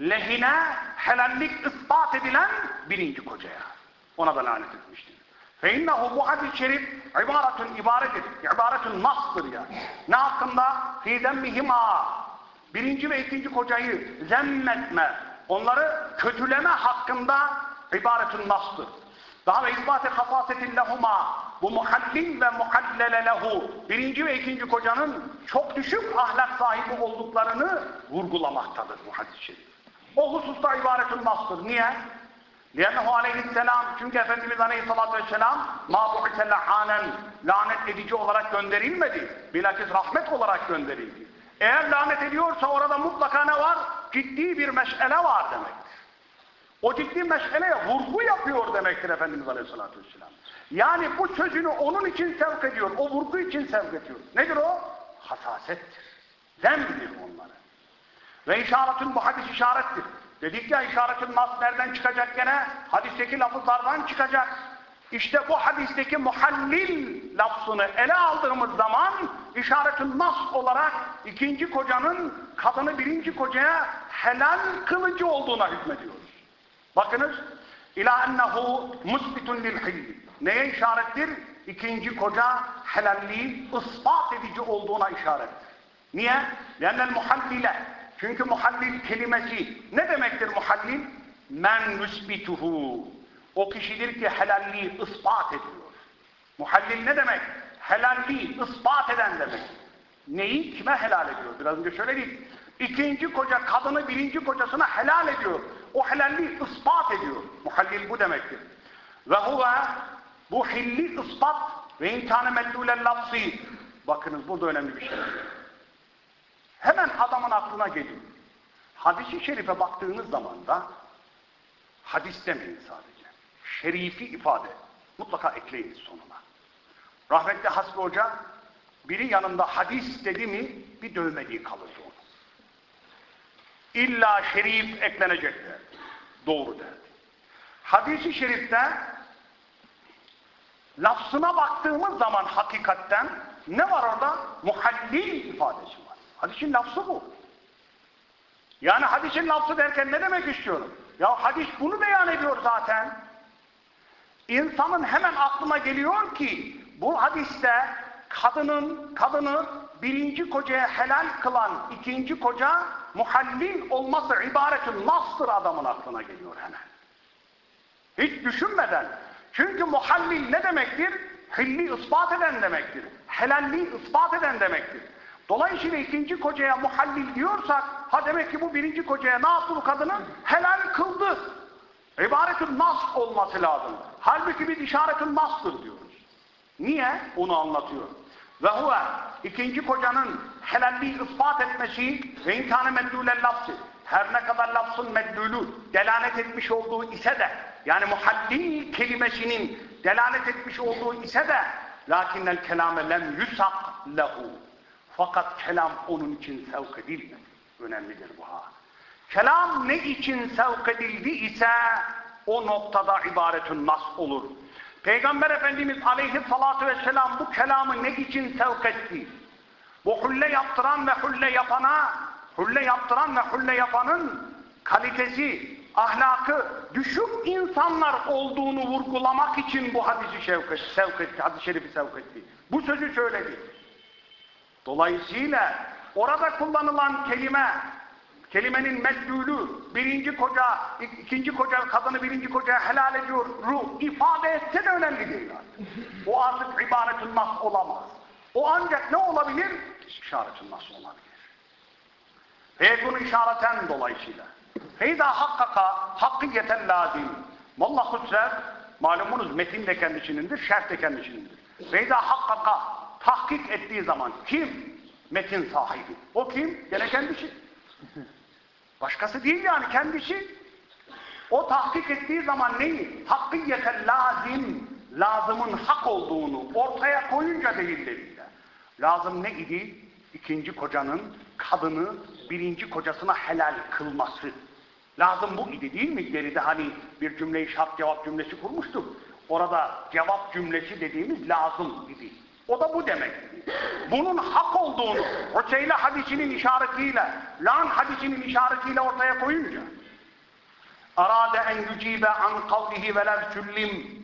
Lehine helallik ispat edilen birinci kocaya. Ona da lanet etmiştir. Fe innehu bu hadis-i şerif ibaretun ibaretir. İbaretun nastır yani. Ne hakkında? Fî zemmihima. Birinci ve ikinci kocayı zemmetme, onları kötüleme hakkında ibaretun nastır. Daha ve ispat-ı hasasetin lehuma bu muhallin ve muhallele lehu birinci ve ikinci kocanın çok düşük ahlak sahibi olduklarını vurgulamaktadır bu hadis-i. O hususta ibaretun nastır. Niye? Liyennehu aleyhisselam çünkü Efendimiz aleyhissalatü vesselam bu'ise la'anen lanet edici olarak gönderilmedi. Bilakis rahmet olarak gönderildi. Eğer lanet ediyorsa orada mutlaka ne var? Ciddi bir meşele var demektir. O ciddi meşeleye vurgu yapıyor demektir Efendimiz Aleyhisselatü Vesselam. Yani bu sözünü onun için sevk ediyor, o vurgu için sevk ediyor. Nedir o? Hasasettir. Zemdir onları. Ve işaretün bu hadis işarettir. Dedik ya işaretün nas nereden çıkacak gene? Hadisteki lafızlardan çıkacak. İşte bu hadisteki muhallil lafzını ele aldığımız zaman işaretün nas olarak ikinci kocanın kadını birinci kocaya helal kılıcı olduğuna hükmediyoruz. Bakınız ila ennehu musbitun lil hilli. Neye işarettir? İkinci koca helalliği ispat edici olduğuna işarettir. Niye? Lennel muhallile. Çünkü muhallil kelimesi ne demektir muhallil? Men musbituhu. O kişidir ki helalliği ispat ediyor. Muhallil ne demek? Helalliği ispat eden demek. Neyi kime helal ediyor? Biraz önce söyledik. İkinci koca kadını birinci kocasına helal ediyor. O helalliği ispat ediyor. Muhallil bu demektir. Ve huve bu hilli ispat ve imkanı meddûle lafzi. Bakınız burada önemli bir şey. Hemen adamın aklına geliyor. Hadis-i şerife baktığınız zaman da hadis demeyin sadece. Şerifi ifade mutlaka ekleyiniz sonuna. Rahmetli Hasbi Hoca biri yanında hadis dedi mi bir dövmediği kalırdı onu. İlla şerif eklenecek derdi. Doğru derdi. Hadis-i şerifte lafzına baktığımız zaman hakikatten ne var orada? Muhallil ifadesi var. Hadisin lafzı bu. Yani hadisin lafzı derken ne demek istiyorum? Ya hadis bunu beyan ediyor zaten. İnsanın hemen aklına geliyor ki bu hadiste kadının kadını birinci kocaya helal kılan ikinci koca muhallil olması ibaretün nastır adamın aklına geliyor hemen. Hiç düşünmeden. Çünkü muhallil ne demektir? Hilli ispat eden demektir. Helalliği ispat eden demektir. Dolayısıyla ikinci kocaya muhallil diyorsak, ha demek ki bu birinci kocaya ne yaptı bu kadını? Helal kıldı. İbaretün nas olması lazım. Halbuki biz işaretün nastır diyoruz. Niye? Onu anlatıyor. Ve huve ikinci kocanın helalliği ispat etmesi ve imkanı meddûle lafzı. Her ne kadar lafzın meddûlü delalet etmiş olduğu ise de yani muhalli kelimesinin delalet etmiş olduğu ise de lakinnel kelame lem yusak lehu. Fakat kelam onun için sevk edilmedi. Önemlidir bu ha. Kelam ne için sevk edildi ise o noktada ibaretün nas olur. Peygamber Efendimiz aleyhissalatu vesselam bu kelamı ne için sevk etti? Bu hulle yaptıran ve hulle yapana, hulle yaptıran ve hulle yapanın kalitesi, ahlakı düşük insanlar olduğunu vurgulamak için bu hadisi sevk etti, sevk etti hadis-i şerifi sevk etti. Bu sözü söyledi. Dolayısıyla orada kullanılan kelime kelimenin meddülü, birinci koca, ikinci koca, kadını birinci koca helal ediyor, ruh ifade etse de önemli değil artık. O artık ibaretün nas olamaz. O ancak ne olabilir? İşaretün nas olabilir. Feyekunu işareten dolayısıyla. Feyda hakkaka hakkiyeten lazim. Molla Hüsrev, malumunuz metin de kendisinindir, şerh de kendisinindir. Feyda hakkaka tahkik ettiği zaman kim? Metin sahibi. O kim? Gene kendisi. Başkası değil yani kendisi. O tahkik ettiği zaman neyi? Hakkiyeten lazim, lazımın hak olduğunu ortaya koyunca delilleriyle. Lazım ne idi? İkinci kocanın kadını birinci kocasına helal kılması. Lazım bu idi değil mi? Geride hani bir cümleyi şart cevap cümlesi kurmuştuk. Orada cevap cümlesi dediğimiz lazım idi. O da bu demek. Bunun hak olduğunu Hüseyle hadisinin işaretiyle, lan hadisinin işaretiyle ortaya koyunca arade en yücibe an kavlihi velev süllim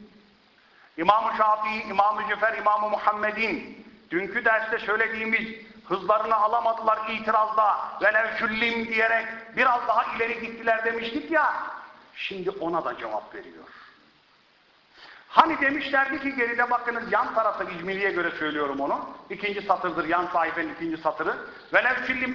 İmam-ı Şafii, İmam-ı Cüfer, İmam-ı Muhammed'in dünkü derste söylediğimiz hızlarını alamadılar itirazda velev süllim diyerek biraz daha ileri gittiler demiştik ya şimdi ona da cevap veriyor. Hani demişlerdi ki geride bakınız yan tarafta İcmili'ye göre söylüyorum onu. İkinci satırdır yan sayfenin ikinci satırı.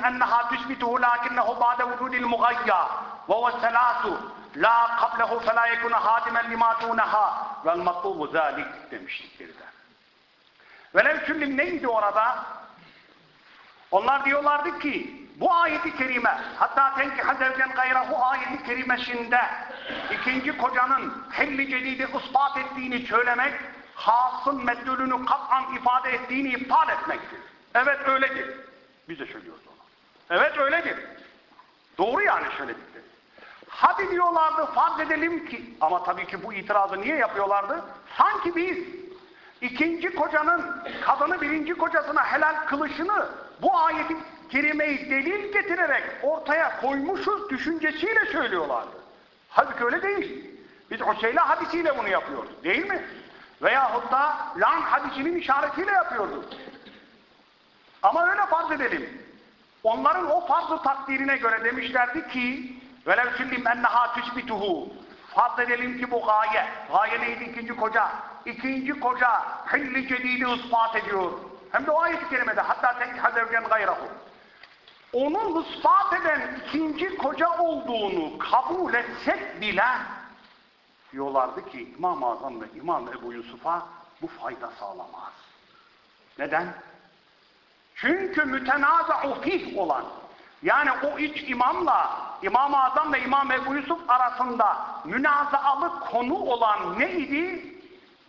Enneha tüsbituhu lakinnehu ba'de vücudil mugayya ve ve selâsu la kablehu felâ yekune hadimen limâ dûneha vel matlubu zâlik demiştik geride. Ve lev şillim neydi orada? Onlar diyorlardı ki bu ayeti kerime hatta tenki hazevken gayrahu ayeti kerimesinde ikinci kocanın helli cedidi ispat ettiğini söylemek hasın meddülünü kat'an ifade ettiğini iptal etmektir. Evet öyledir. Biz de söylüyoruz onu. Evet öyledir. Doğru yani söyledikleri. Hadi diyorlardı farz edelim ki ama tabii ki bu itirazı niye yapıyorlardı? Sanki biz ikinci kocanın kadını birinci kocasına helal kılışını bu ayeti kerimeyi delil getirerek ortaya koymuşuz düşüncesiyle söylüyorlardı. Halbuki öyle değil. Biz Hüseyin hadisiyle bunu yapıyoruz. Değil mi? Veyahut da lan hadisinin işaretiyle yapıyoruz. Ama öyle farz edelim. Onların o farzı takdirine göre demişlerdi ki velev sillim enneha tüsbituhu farz edelim ki bu gaye. Gaye neydi ikinci koca? İkinci koca hilli cedidi ispat ediyor. Hem de o ayet-i kerimede hatta tenkih zevcen gayrahu. Onun ispat eden ikinci koca olduğunu kabul etsek bile diyorlardı ki İmam-ı Azam ve İmam Ebu Yusuf'a bu fayda sağlamaz. Neden? Çünkü mütenaza'u fih olan yani o iç imamla İmam-ı Azam ve İmam Ebu Yusuf arasında münazaalı konu olan neydi?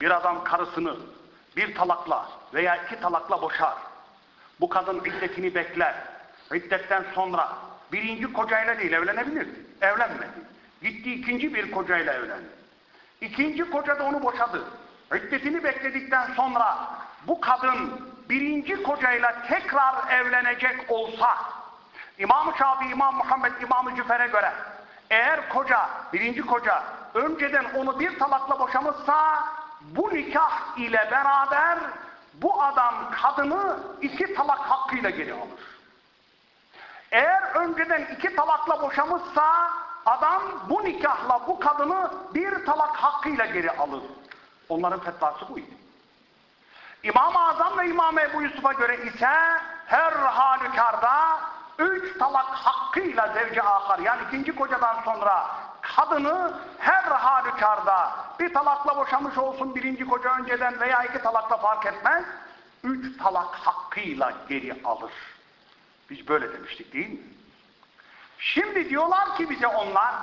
Bir adam karısını bir talakla veya iki talakla boşar. Bu kadın iddetini bekler. İddetten sonra birinci kocayla değil evlenebilir. Evlenmedi. Gitti ikinci bir kocayla evlendi. İkinci koca da onu boşadı. İddetini bekledikten sonra bu kadın birinci kocayla tekrar evlenecek olsa İmam-ı Şafii, İmam Muhammed, İmam-ı Cüfer'e göre eğer koca, birinci koca önceden onu bir talakla boşamışsa bu nikah ile beraber bu adam kadını iki talak hakkıyla geri alır. Eğer önceden iki talakla boşamışsa adam bu nikahla bu kadını bir talak hakkıyla geri alır. Onların fetvası buydu. İmam-ı Azam ve İmam Ebu Yusuf'a göre ise her halükarda üç talak hakkıyla zevci ahar yani ikinci kocadan sonra kadını her halükarda bir talakla boşamış olsun birinci koca önceden veya iki talakla fark etmez, üç talak hakkıyla geri alır. Biz böyle demiştik değil mi? Şimdi diyorlar ki bize onlar,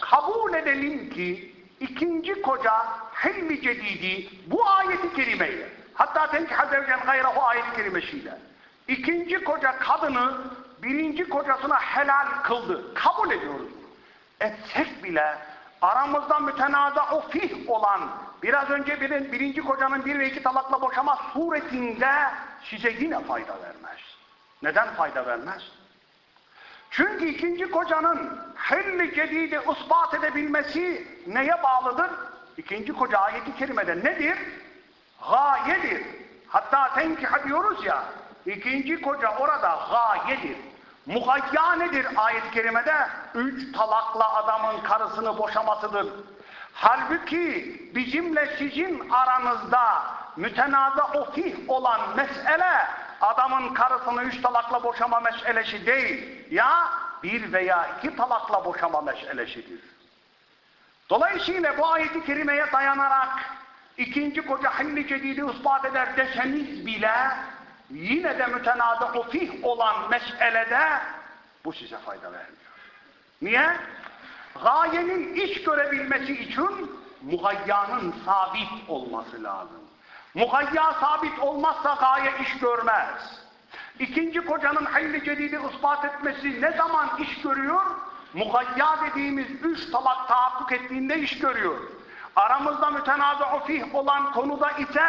kabul edelim ki ikinci koca hilmi cedidi bu ayeti kerimeyle, hatta tenkiha zevcen gayrahu ayeti kerimesiyle, ikinci koca kadını birinci kocasına helal kıldı. Kabul ediyoruz. Etsek bile aramızda mütenaza fih olan biraz önce birin, birinci kocanın bir ve iki talakla boşama suretinde size yine fayda vermez. Neden fayda vermez? Çünkü ikinci kocanın helli cedidi ispat edebilmesi neye bağlıdır? İkinci koca ayeti kerimede nedir? Gayedir. Hatta tenkiha diyoruz ya, ikinci koca orada gayedir. Mugayya nedir ayet-i kerimede? Üç talakla adamın karısını boşamasıdır. Halbuki bizimle sizin aranızda mütenaza ofih olan mesele adamın karısını üç talakla boşama meselesi değil. Ya bir veya iki talakla boşama meselesidir. Dolayısıyla bu ayeti kerimeye dayanarak ikinci koca hilli cedidi ispat eder deseniz bile yine de mütenaza ofih olan meselede bu size fayda vermiyor. Niye? Gayenin iş görebilmesi için muhayyanın sabit olması lazım. Muhayya sabit olmazsa gaye iş görmez. İkinci kocanın hayli cedidi ispat etmesi ne zaman iş görüyor? Muhayya dediğimiz üç talak tahakkuk ettiğinde iş görüyor. Aramızda mütenaza ofih olan konuda ise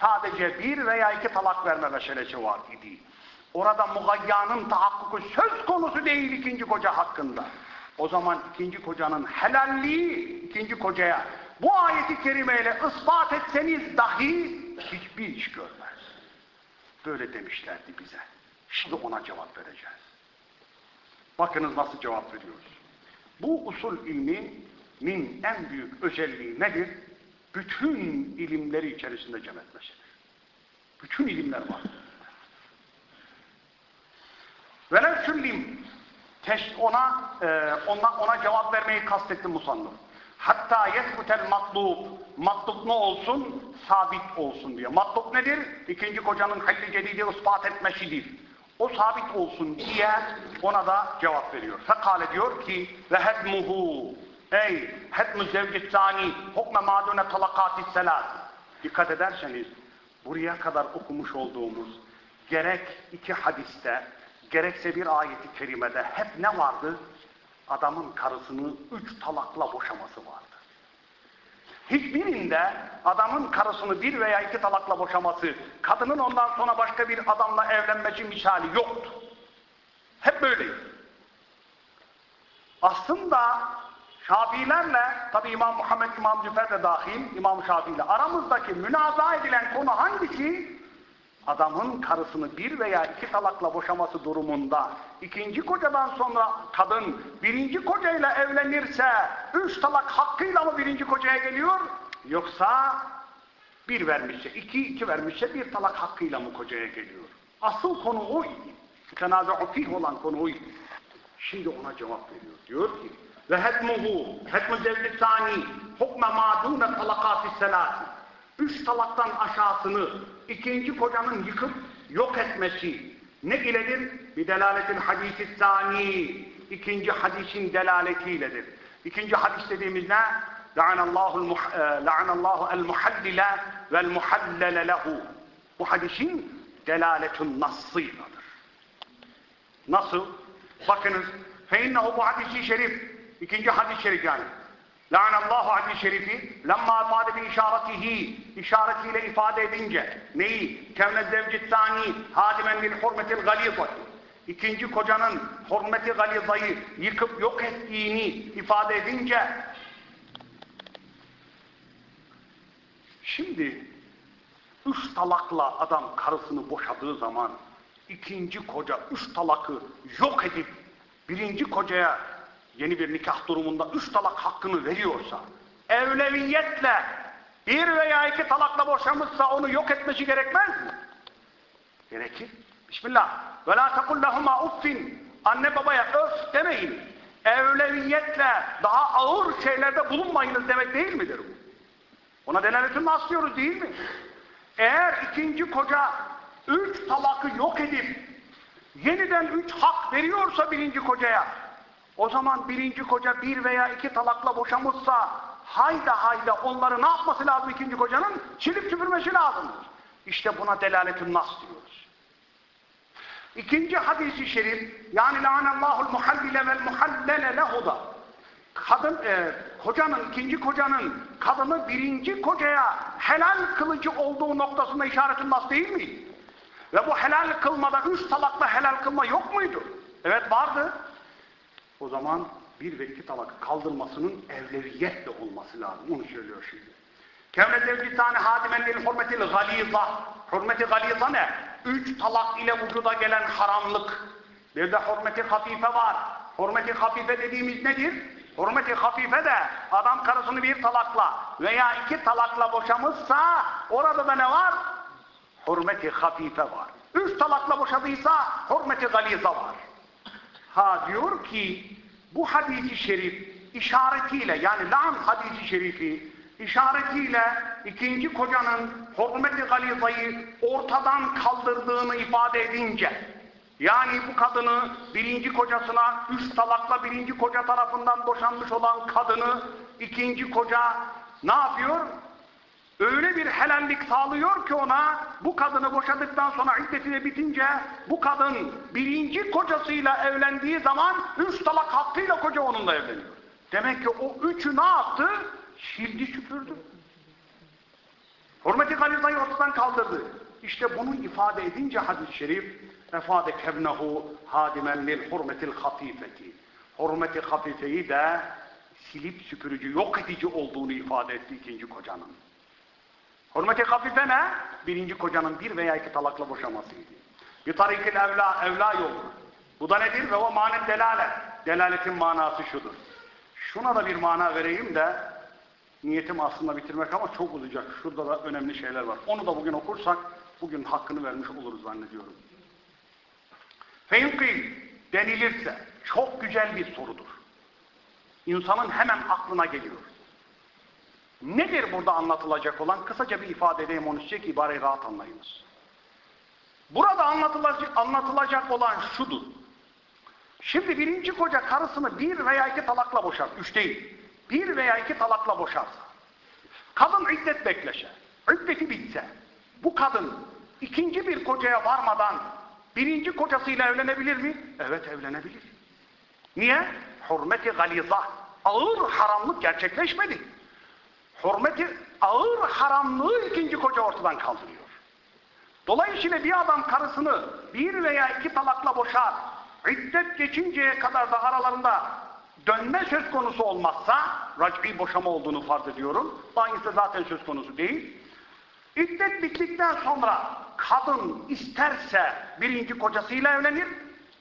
sadece bir veya iki talak verme meselesi var idi. Orada mugayyanın tahakkuku söz konusu değil ikinci koca hakkında. O zaman ikinci kocanın helalliği ikinci kocaya bu ayeti kerimeyle ispat etseniz dahi hiçbir iş görmez. Böyle demişlerdi bize. Şimdi ona cevap vereceğiz. Bakınız nasıl cevap veriyoruz. Bu usul ilminin en büyük özelliği nedir? Bütün ilimleri içerisinde cem etmesidir. Bütün ilimler var. Velev süllim ona, e, ona, ona cevap vermeyi kastettim musannif. Hatta yesbutel matlub. Matlub ne olsun? Sabit olsun diyor. Matlub nedir? İkinci kocanın halli cedidi ispat etmesidir. O sabit olsun diye ona da cevap veriyor. Fekale diyor ki ve hedmuhu ey hedmu zevci sani hukme madune talakati selat. Dikkat ederseniz buraya kadar okumuş olduğumuz gerek iki hadiste gerekse bir ayeti kerimede hep ne vardı? Adamın karısını üç talakla boşaması vardı. Hiçbirinde adamın karısını bir veya iki talakla boşaması, kadının ondan sonra başka bir adamla evlenmesi misali yoktu. Hep böyleydi. Aslında Şafiilerle, tabi İmam Muhammed İmam Cüfer de dahil, İmam Şafii aramızdaki münaza edilen konu hangisi? adamın karısını bir veya iki talakla boşaması durumunda ikinci kocadan sonra kadın birinci kocayla evlenirse üç talak hakkıyla mı birinci kocaya geliyor? Yoksa bir vermişse iki iki vermişse bir talak hakkıyla mı kocaya geliyor? Asıl konu oydu. Tenazu fih olan konu oydu. Şimdi ona cevap veriyor. Diyor ki ve hetmuhu hetmu zevli sani hukme madune talakati selati üç talaktan aşağısını ikinci kocanın yıkıp yok etmesi ne iledir? Bir delaletin hadisi sani ikinci hadisin delaletiyledir. İkinci hadis dediğimiz ne? La'anallahu el muhallile vel muhallele lehu. Bu hadisin delaletun nassıyladır. Nasıl? Bakınız. Feinnehu bu hadisi şerif. İkinci hadis şerif yani. La'anallahu hadis-i şerifi lemma ifade bi işaretihi işaretiyle ifade edince neyi? Kevne zevcit sani hadimen lil hurmetil galizati ikinci kocanın hürmeti galizayı yıkıp yok ettiğini ifade edince şimdi üç talakla adam karısını boşadığı zaman ikinci koca üç talakı yok edip birinci kocaya yeni bir nikah durumunda üç talak hakkını veriyorsa, evleliyetle bir veya iki talakla boşamışsa onu yok etmesi gerekmez mi? Gerekir. Bismillah. Ve la tekullahuma uffin. Anne babaya öf demeyin. evleviyetle daha ağır şeylerde bulunmayınız demek değil midir bu? Ona delaletün nas diyoruz değil mi? Eğer ikinci koca üç talakı yok edip yeniden üç hak veriyorsa birinci kocaya o zaman birinci koca bir veya iki talakla boşamışsa hayda hayda onları ne yapması lazım ikinci kocanın? Çilip süpürmesi lazımdır. İşte buna delaletün nas diyoruz. İkinci hadisi şerif yani la'anallahul muhallile vel muhallele lehuda kadın e, kocanın ikinci kocanın kadını birinci kocaya helal kılıcı olduğu noktasında işaretin nas değil mi? Ve bu helal kılmada üç talakla helal kılma yok muydu? Evet vardı. O zaman bir ve iki talak kaldırmasının evleviyetle olması lazım. Onu söylüyor şimdi. Kevne zevci tane hadimen lil hurmetil galiza. Hurmeti galiza ne? Üç talak ile vücuda gelen haramlık. Bir de hurmeti hafife var. Hurmeti hafife dediğimiz nedir? Hurmeti hafife de adam karısını bir talakla veya iki talakla boşamışsa orada da ne var? Hurmeti hafife var. Üç talakla boşadıysa hurmeti galiza var. Ha diyor ki bu hadisi şerif işaretiyle yani lan hadisi şerifi işaretiyle ikinci kocanın hürmeti galizayı ortadan kaldırdığını ifade edince yani bu kadını birinci kocasına üç talakla birinci koca tarafından boşanmış olan kadını ikinci koca ne yapıyor? Öyle bir helallik sağlıyor ki ona bu kadını boşadıktan sonra iddeti bitince bu kadın birinci kocasıyla evlendiği zaman üç talak hakkıyla koca onunla evleniyor. Demek ki o üçü ne yaptı? Sildi süpürdü. Hürmeti galizayı ortadan kaldırdı. İşte bunu ifade edince hadis-i şerif efade kevnehu hadimen lil hurmetil hafifeti. Hürmeti hafifeyi de silip süpürücü, yok edici olduğunu ifade etti ikinci kocanın. Hürmeti hafife ne? Birinci kocanın bir veya iki talakla boşamasıydı. Bir tarikil evla, evla yolu. Bu da nedir? Ve o manet delalet. Delaletin manası şudur. Şuna da bir mana vereyim de niyetim aslında bitirmek ama çok uzayacak. Şurada da önemli şeyler var. Onu da bugün okursak bugün hakkını vermiş oluruz zannediyorum. Feynkil denilirse çok güzel bir sorudur. İnsanın hemen aklına geliyor. Nedir burada anlatılacak olan? Kısaca bir ifade edeyim onu size ki ibareyi rahat anlayınız. Burada anlatılacak, anlatılacak olan şudur. Şimdi birinci koca karısını bir veya iki talakla boşar. Üç değil. Bir veya iki talakla boşarsa. Kadın iddet bekleşe. İddeti bitse. Bu kadın ikinci bir kocaya varmadan birinci kocasıyla evlenebilir mi? Evet evlenebilir. Niye? Hürmeti galiza. Ağır haramlık gerçekleşmedi. Hürmeti ağır haramlığı ikinci koca ortadan kaldırıyor. Dolayısıyla bir adam karısını bir veya iki talakla boşar, iddet geçinceye kadar da aralarında dönme söz konusu olmazsa, rac'i boşama olduğunu farz ediyorum, hangisi zaten söz konusu değil, iddet bittikten sonra kadın isterse birinci kocasıyla evlenir,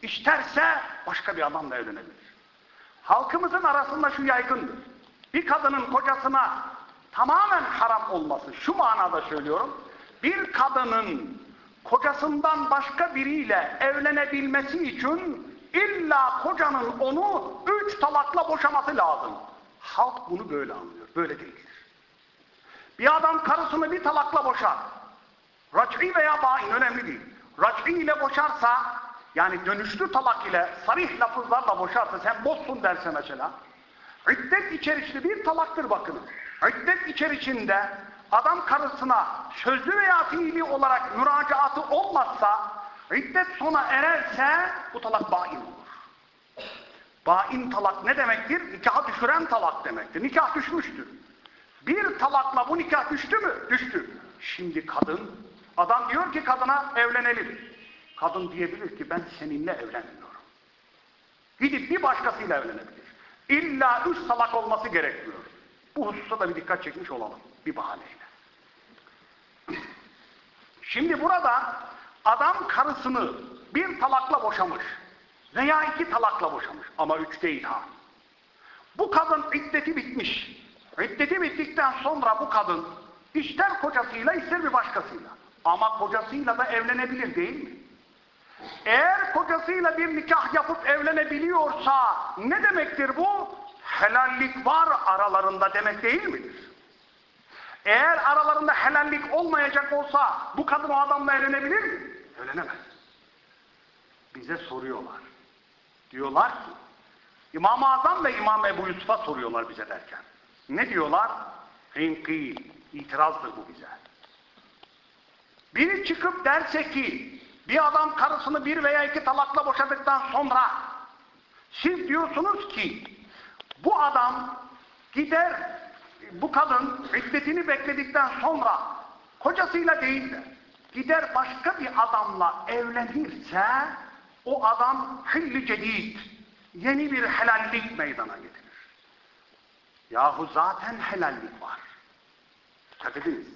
isterse başka bir adamla evlenebilir. Halkımızın arasında şu yaygındır. Bir kadının kocasına tamamen haram olması, şu manada söylüyorum, bir kadının kocasından başka biriyle evlenebilmesi için illa kocanın onu üç talakla boşaması lazım. Halk bunu böyle anlıyor, böyle değildir. Bir adam karısını bir talakla boşar. Rac'i veya bain önemli değil. Rac'i ile boşarsa, yani dönüşlü talak ile sarih lafızlarla boşarsa, sen bozsun derse mesela, iddet içerisinde bir talaktır bakın. İddet içerisinde adam karısına sözlü veya fiili olarak müracaatı olmazsa, iddet sona ererse bu talak bain olur. Bain talak ne demektir? Nikahı düşüren talak demektir. Nikah düşmüştür. Bir talakla bu nikah düştü mü? Düştü. Şimdi kadın, adam diyor ki kadına evlenelim. Kadın diyebilir ki ben seninle evlenmiyorum. Gidip bir başkasıyla evlenebilir. İlla üç talak olması gerekmiyor. Bu hususa da bir dikkat çekmiş olalım. Bir bahaneyle. Şimdi burada adam karısını bir talakla boşamış veya iki talakla boşamış ama üç değil ha. Bu kadın iddeti bitmiş. İddeti bittikten sonra bu kadın ister kocasıyla ister bir başkasıyla ama kocasıyla da evlenebilir değil mi? Eğer kocasıyla bir nikah yapıp evlenebiliyorsa ne demektir bu? Helallik var aralarında demek değil midir? Eğer aralarında helallik olmayacak olsa bu kadın o adamla evlenebilir mi? Evlenemez. Bize soruyorlar. Diyorlar ki İmam-ı Azam ve İmam Ebu Yusuf'a soruyorlar bize derken. Ne diyorlar? Hinkî. İtirazdır bu bize. Biri çıkıp derse ki bir adam karısını bir veya iki talakla boşadıktan sonra siz diyorsunuz ki bu adam gider bu kadın iddetini bekledikten sonra kocasıyla değil de gider başka bir adamla evlenirse o adam hilli cedid yeni bir helallik meydana getirir. Yahu zaten helallik var. Dikkat ediniz.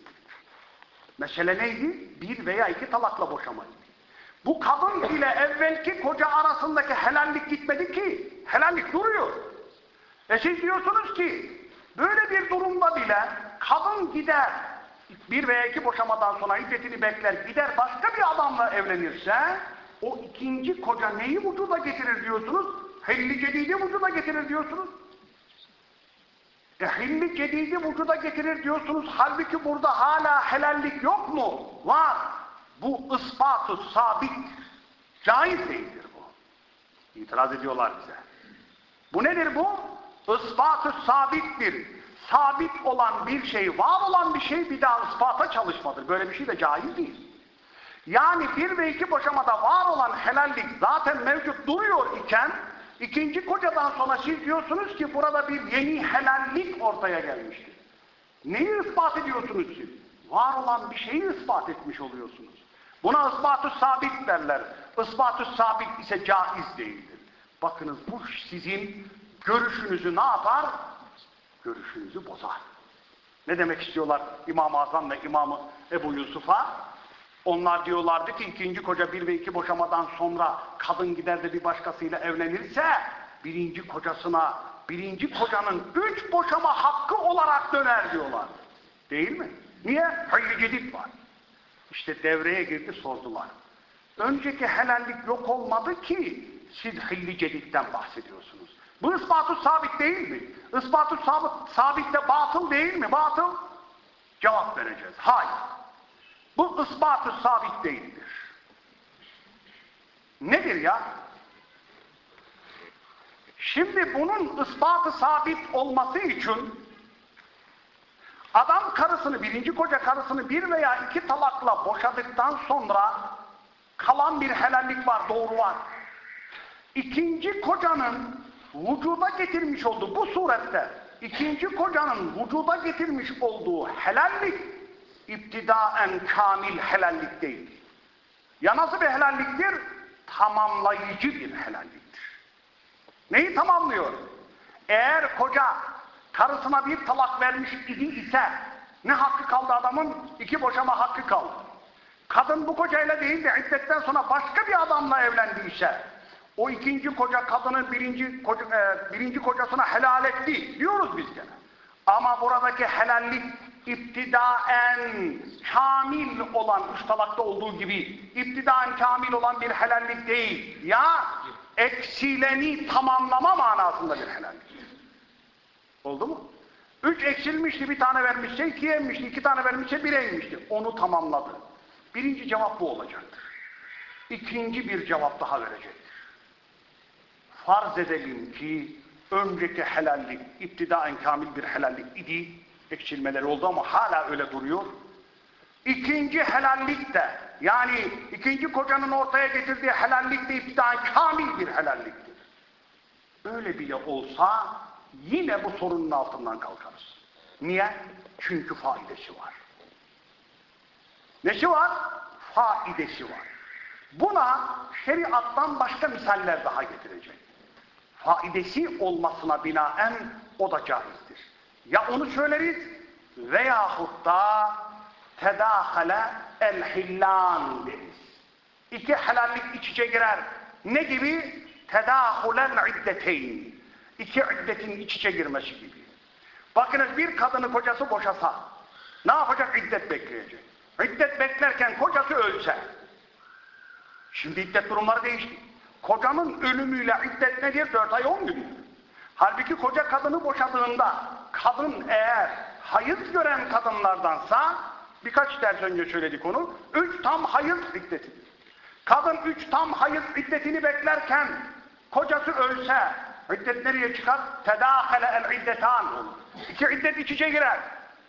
Mesele neydi? Bir veya iki talakla boşamaydı. Bu kadın ile evvelki koca arasındaki helallik gitmedi ki. Helallik duruyor. E siz diyorsunuz ki böyle bir durumda bile kadın gider bir veya iki boşamadan sonra iddetini bekler gider başka bir adamla evlenirse o ikinci koca neyi vücuda getirir diyorsunuz? Hilli cedidi vücuda getirir diyorsunuz. E hilli cedidi vücuda getirir diyorsunuz. Halbuki burada hala helallik yok mu? Var. Bu ispatı sabit. Caiz değildir bu. İtiraz ediyorlar bize. Bu nedir bu? Ispatı sabittir. Sabit olan bir şey, var olan bir şey bir daha ispata çalışmadır. Böyle bir şey de caiz değil. Yani bir ve iki boşamada var olan helallik zaten mevcut duruyor iken ikinci kocadan sonra siz diyorsunuz ki burada bir yeni helallik ortaya gelmiştir. Neyi ispat ediyorsunuz siz? Var olan bir şeyi ispat etmiş oluyorsunuz. Buna ispatü sabit derler. Ispatü sabit ise caiz değildir. Bakınız bu sizin görüşünüzü ne yapar? Görüşünüzü bozar. Ne demek istiyorlar İmam-ı Azam ve İmam-ı Ebu Yusuf'a? Onlar diyorlardı ki ikinci koca bir ve iki boşamadan sonra kadın gider de bir başkasıyla evlenirse birinci kocasına birinci kocanın üç boşama hakkı olarak döner diyorlar. Değil mi? Niye? Hayli cedid var. İşte devreye girdi sordular. Önceki helallik yok olmadı ki siz hilli ceditten bahsediyorsunuz. Bu ispatı sabit değil mi? Ispatı sabit, sabit de batıl değil mi? Batıl. Cevap vereceğiz. Hayır. Bu ispatı sabit değildir. Nedir ya? Şimdi bunun ispatı sabit olması için adam karısını, birinci koca karısını bir veya iki talakla boşadıktan sonra kalan bir helallik var, doğru var. İkinci kocanın vücuda getirmiş olduğu bu surette ikinci kocanın vücuda getirmiş olduğu helallik iptidaen kamil helallik değil. Ya nasıl bir helalliktir? Tamamlayıcı bir helalliktir. Neyi tamamlıyor? Eğer koca karısına bir talak vermiş idi ise ne hakkı kaldı adamın? İki boşama hakkı kaldı. Kadın bu kocayla değil de iddetten sonra başka bir adamla evlendiyse o ikinci koca kadının birinci, koca, e, birinci kocasına helal etti diyoruz biz gene. Ama buradaki helallik iptidaen kamil olan üç olduğu gibi iptidaen kamil olan bir helallik değil. Ya eksileni tamamlama manasında bir helallik. Oldu mu? Üç eksilmişti, bir tane vermişse ikiye inmişti, iki tane vermişse bire inmişti. Onu tamamladı. Birinci cevap bu olacaktır. İkinci bir cevap daha verecektir. Farz edelim ki önceki helallik, iptidaen kamil bir helallik idi. Eksilmeleri oldu ama hala öyle duruyor. İkinci helallik de, yani ikinci kocanın ortaya getirdiği helallik de iptidaen kamil bir helalliktir. Öyle bile olsa yine bu sorunun altından kalkarız. Niye? Çünkü faidesi var. Nesi var? Faidesi var. Buna şeriattan başka misaller daha getirecek. Faidesi olmasına binaen o da caizdir. Ya onu söyleriz veyahut da tedahale el hillan deriz. İki helallik iç içe girer. Ne gibi? Tedahulel iddeteyn. İki iddetin iç içe girmesi gibi. Bakınız bir kadını kocası boşasa ne yapacak? İddet bekleyecek. İddet beklerken kocası ölse Şimdi iddet durumları değişti. Kocanın ölümüyle iddet nedir? 4 ay 10 gün. Halbuki koca kadını boşadığında kadın eğer hayız gören kadınlardansa birkaç ders önce söyledik onu. Üç tam hayız iddetidir. Kadın üç tam hayız iddetini beklerken kocası ölse iddet nereye çıkar? Tedâhele el iddetan. İki iddet iç içe girer.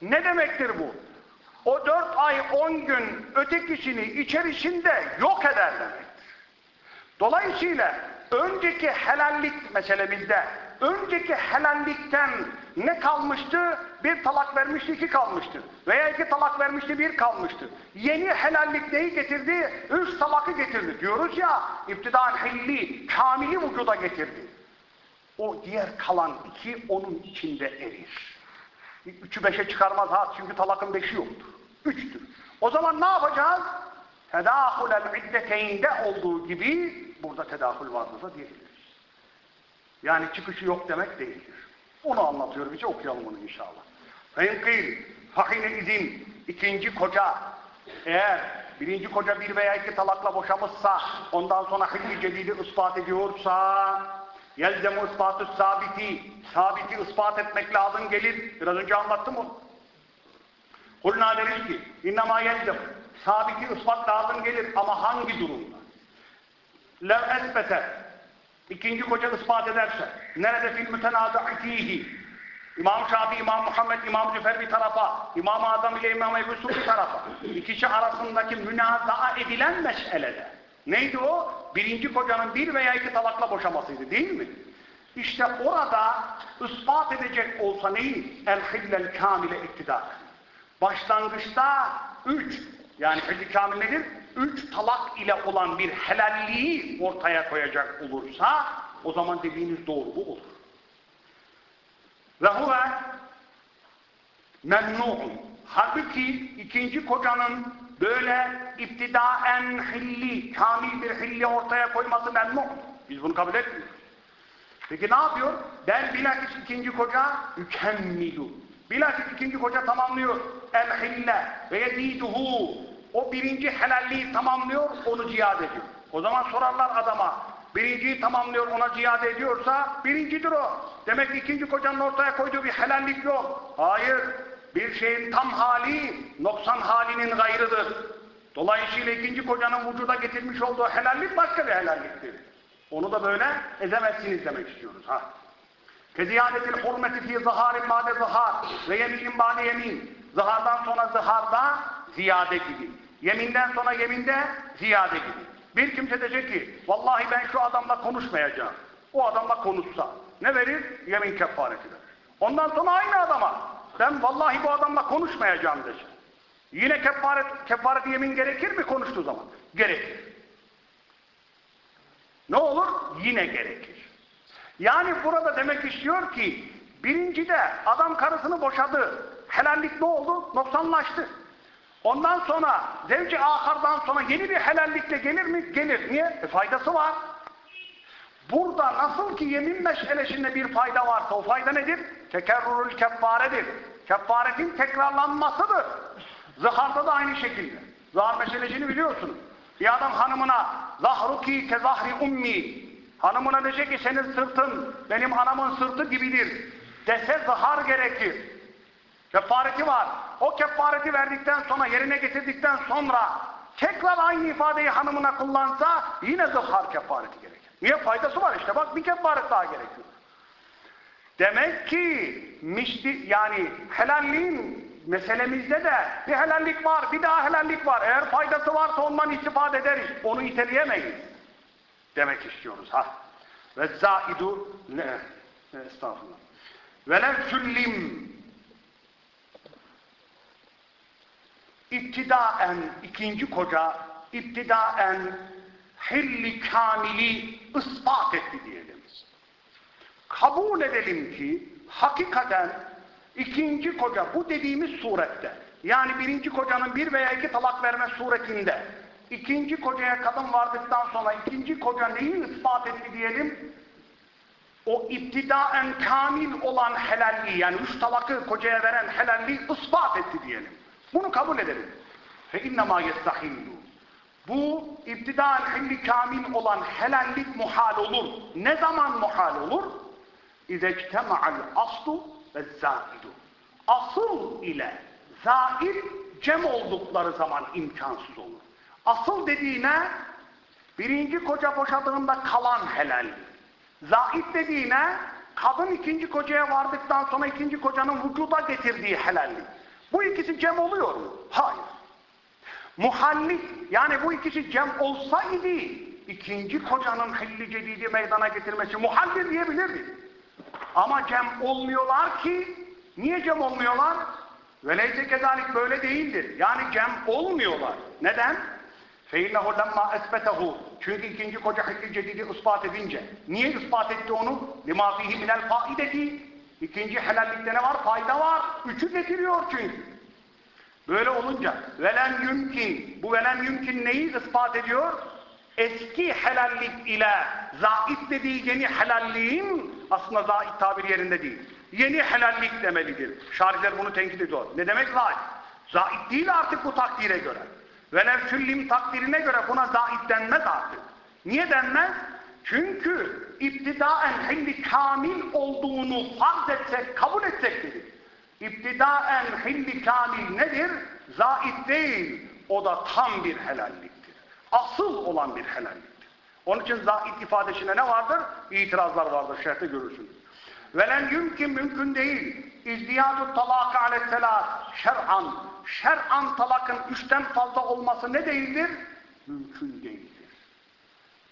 Ne demektir bu? O dört ay on gün ötekisini içerisinde yok eder demektir. Dolayısıyla önceki helallik meselemizde önceki helallikten ne kalmıştı? Bir talak vermişti, iki kalmıştı. Veya iki talak vermişti, bir kalmıştı. Yeni helallik neyi getirdi? Üç talakı getirdi. Diyoruz ya, iptidan hilli, kamili vücuda getirdi. O diğer kalan iki onun içinde erir. Üçü beşe çıkarmaz ha, çünkü talakın beşi yoktur. Üçtür. O zaman ne yapacağız? Tedahulel iddeteynde olduğu gibi burada tedahül vardır da diyebiliriz. Yani çıkışı yok demek değildir. Onu anlatıyor bize okuyalım onu inşallah. Fenkil fahine izin ikinci koca eğer birinci koca bir veya iki talakla boşamışsa ondan sonra hilli cedidi ispat ediyorsa yelzemu ispatü sabiti sabiti ispat etmek lazım gelir. Biraz önce anlattım onu. Kulna deriz ki innama yelzem sabiti ispat lazım gelir ama hangi durumda? Lev esbete İkinci koca ispat ederse nerede fil mütenaza'atihi İmam Şafii, İmam Muhammed, İmam Züfer bir tarafa, İmam Azam ile İmam Ebu Yusuf bir tarafa. İkisi arasındaki münazaa edilen meselede. Neydi o? Birinci kocanın bir veya iki talakla boşamasıydı değil mi? İşte orada ispat edecek olsa neyi? El-hillel kamile iktidar. Başlangıçta üç, yani hilli kamil nedir? Üç talak ile olan bir helalliği ortaya koyacak olursa o zaman dediğiniz doğru bu olur. Ve huve memnu'un. Halbuki ikinci kocanın böyle iptidaen hilli, kamil bir hilli ortaya koyması memnu. Biz bunu kabul etmiyoruz. Peki ne yapıyor? Ben bilakis ikinci koca mükemmilu. Bilakis ikinci koca tamamlıyor. El hille ve yeziduhu o birinci helalliği tamamlıyor, onu ziyade ediyor. O zaman sorarlar adama, birinciyi tamamlıyor, ona ziyade ediyorsa birincidir o. Demek ki ikinci kocanın ortaya koyduğu bir helallik yok. Hayır, bir şeyin tam hali, noksan halinin gayrıdır. Dolayısıyla ikinci kocanın vücuda getirmiş olduğu helallik başka bir helalliktir. Onu da böyle ezemezsiniz demek istiyoruz. ha. Keziyadetil hurmeti fi zaharin bade zahar ve yeminin bade yemin. Zahardan sonra zaharda ziyade gibi. Yeminden sonra yeminde ziyade gibi. Bir kimse diyecek ki, vallahi ben şu adamla konuşmayacağım. O adamla konuşsa ne verir? Yemin kefareti verir. Ondan sonra aynı adama, ben vallahi bu adamla konuşmayacağım diyecek. Yine kefaret, kefaret yemin gerekir mi konuştuğu zaman? Gerekir. Ne olur? Yine gerekir. Yani burada demek istiyor ki, birincide adam karısını boşadı. Helallik ne oldu? Noksanlaştı. Ondan sonra zevci ahardan sonra yeni bir helallikle gelir mi? Gelir. Niye? E faydası var. Burada nasıl ki yemin meşelesinde bir fayda varsa o fayda nedir? Tekerrürül keffaredir. Keffaretin tekrarlanmasıdır. Zıharda da aynı şekilde. Zahar meselesini biliyorsunuz. Bir adam hanımına zahruki ke zahri ummi hanımına diyecek ki senin sırtın benim anamın sırtı gibidir dese zahar gerekir. Kefareti var. O kefareti verdikten sonra, yerine getirdikten sonra tekrar aynı ifadeyi hanımına kullansa yine zıhar kefareti gerekir. Niye? Faydası var işte. Bak bir kefaret daha gerekiyor. Demek ki mişti, yani helalliğin meselemizde de bir helallik var, bir daha helallik var. Eğer faydası varsa ondan istifade ederiz. Onu iteleyemeyiz. Demek istiyoruz. ha. Ve zaidu ne? Estağfurullah. Velev süllim İptidaen ikinci koca iptidaen hilli kamili ispat etti diyelim. Kabul edelim ki hakikaten ikinci koca bu dediğimiz surette yani birinci kocanın bir veya iki talak verme suretinde ikinci kocaya kadın vardıktan sonra ikinci koca neyi ispat etti diyelim o iptidaen kamil olan helalliği yani üç talakı kocaya veren helalliği ispat etti diyelim. Bunu kabul edelim. Fe innema yestahillu. Bu iptidaen hilli kamil olan helallik muhal olur. Ne zaman muhal olur? İzectema'al aslu ve zaidu. Asıl ile zaid cem oldukları zaman imkansız olur. Asıl dediğine birinci koca boşadığında kalan helal. Zait dediğine kadın ikinci kocaya vardıktan sonra ikinci kocanın vücuda getirdiği helallik. Bu ikisi cem oluyor mu? Hayır. Muhallik yani bu ikisi cem olsaydı ikinci kocanın hilli cedidi meydana getirmesi muhallir diyebilirdik. Ama cem olmuyorlar ki niye cem olmuyorlar? Veleyse kezalik böyle değildir. Yani cem olmuyorlar. Neden? فَاِنَّهُ لَمَّا اَسْبَتَهُ Çünkü ikinci koca hilli cedidi ispat edince. Niye ispat etti onu? لِمَا فِيهِ مِنَ الْفَائِدَةِ İkinci helallikte ne var? Fayda var. Üçü getiriyor çünkü. Böyle olunca velen yümkin, bu velen yümkin neyi ispat ediyor? Eski helallik ile zait dediği yeni helalliğin aslında zait tabiri yerinde değil. Yeni helallik demelidir. Şarihler bunu tenkit ediyor. Ne demek zait? Zait değil artık bu takdire göre. Velev süllim takdirine göre buna zait denmez artık. Niye denmez? Çünkü iptidaen hilli kamil olduğunu farz etsek, kabul etsek dedik. İptidaen hilli kamil nedir? Zait değil. O da tam bir helalliktir. Asıl olan bir helalliktir. Onun için zait ifadesine ne vardır? İtirazlar vardır. Şerhte görürsünüz. Velen yümkün mümkün değil. İzdiyadu talak alettelat şer'an. Şer'an talakın üçten fazla olması ne değildir? Mümkün değildir.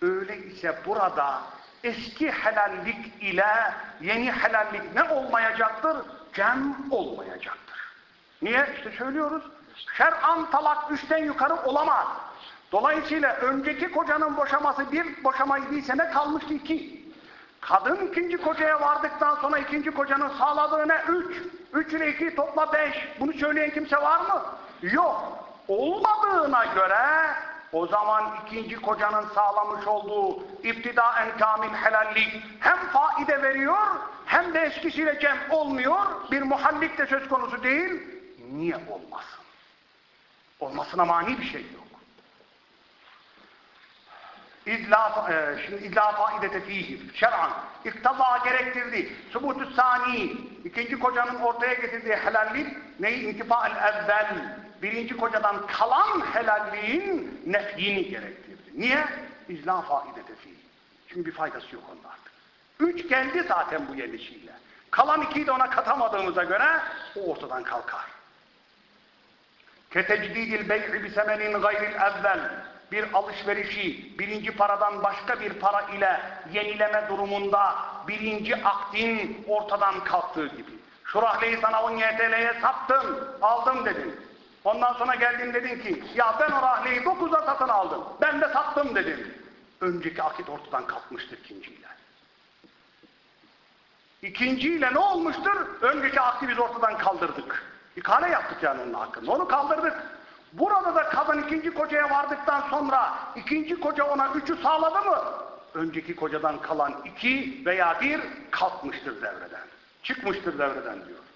Öyle ise burada eski helallik ile yeni helallik ne olmayacaktır? Cem olmayacaktır. Niye? İşte söylüyoruz. Şer'an talak üçten yukarı olamaz. Dolayısıyla önceki kocanın boşaması bir boşamaydıysa ne kalmıştı iki? Kadın ikinci kocaya vardıktan sonra ikinci kocanın sağladığı ne? Üç. Üç ile iki topla beş. Bunu söyleyen kimse var mı? Yok. Olmadığına göre o zaman ikinci kocanın sağlamış olduğu iptidaen kamil helallik hem faide veriyor hem de eskisiyle cem olmuyor. Bir muhallik de söz konusu değil. Niye olmasın? Olmasına mani bir şey yok. İzla, e, şimdi izla faidete fihi şer'an iktaza gerektirdi. Subutu sani ikinci kocanın ortaya getirdiği helallik neyi? İntifa'l evvel birinci kocadan kalan helalliğin nefyini gerektirdi. Niye? İzla faidete fihi. Çünkü bir faydası yok onda artık. Üç geldi zaten bu gelişiyle. Kalan ikiyi de ona katamadığımıza göre o ortadan kalkar. Ketecdidil bey'i bisemenin gayril evvel bir alışverişi birinci paradan başka bir para ile yenileme durumunda birinci akdin ortadan kalktığı gibi. Şu rahleyi sana 10 YTL'ye sattım, aldım dedin. Ondan sonra geldin dedin ki ya ben o rahleyi 9'a satın aldım, ben de sattım dedin. Önceki akit ortadan kalkmıştır ikinciyle. İkinciyle ne olmuştur? Önceki akdi biz ortadan kaldırdık. İkale yaptık yani onun hakkında. Onu kaldırdık. Burada da kadın ikinci kocaya vardıktan sonra ikinci koca ona üçü sağladı mı? Önceki kocadan kalan iki veya bir kalkmıştır devreden. Çıkmıştır devreden diyor.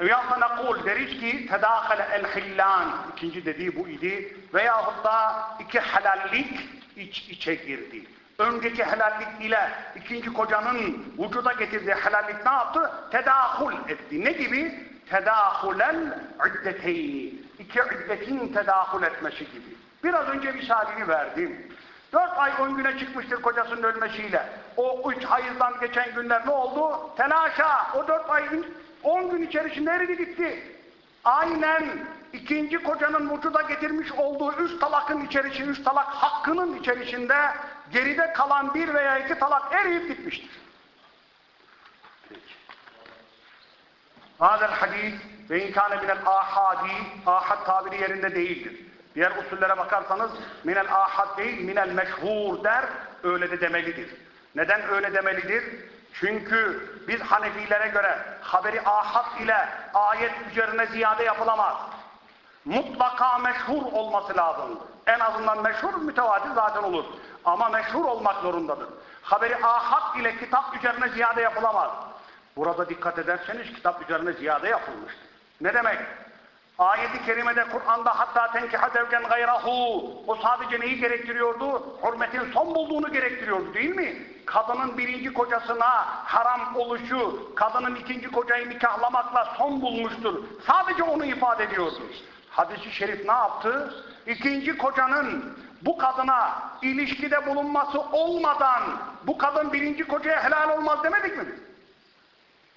Veyahut da nakul deriz ki tedâhale el hillan. İkinci dediği bu idi. Veyahut da iki helallik iç içe girdi. Önceki helallik ile ikinci kocanın vücuda getirdiği helallik ne yaptı? Tedahul etti. Ne gibi? Tedahulel iddeteyni. İki iddetin tedahul etmesi gibi. Biraz önce misalini verdim. Dört ay on güne çıkmıştır kocasının ölmesiyle. O üç hayızdan geçen günler ne oldu? Telaşa. O dört ayın 10 gün içerisinde eridi gitti. Aynen ikinci kocanın vücuda getirmiş olduğu üç talakın içerisinde, üç talak hakkının içerisinde geride kalan bir veya iki talak eriyip gitmiştir. Hazel hadis ve inkâne minel ahadi, ahad tabiri yerinde değildir. Diğer usullere bakarsanız minel ahad değil, minel meşhur der, öyle de demelidir. Neden öyle demelidir? Çünkü biz Hanefilere göre haberi ahad ile ayet üzerine ziyade yapılamaz. Mutlaka meşhur olması lazım. En azından meşhur mütevatir zaten olur. Ama meşhur olmak zorundadır. Haberi ahad ile kitap üzerine ziyade yapılamaz. Burada dikkat ederseniz kitap üzerine ziyade yapılmıştır. Ne demek? Ayeti kerimede Kur'an'da hatta tenkiha zevken gayrahu o sadece neyi gerektiriyordu? Hürmetin son bulduğunu gerektiriyordu değil mi? Kadının birinci kocasına haram oluşu, kadının ikinci kocayı nikahlamakla son bulmuştur. Sadece onu ifade ediyordu. Hadis-i şerif ne yaptı? İkinci kocanın bu kadına ilişkide bulunması olmadan bu kadın birinci kocaya helal olmaz demedik mi?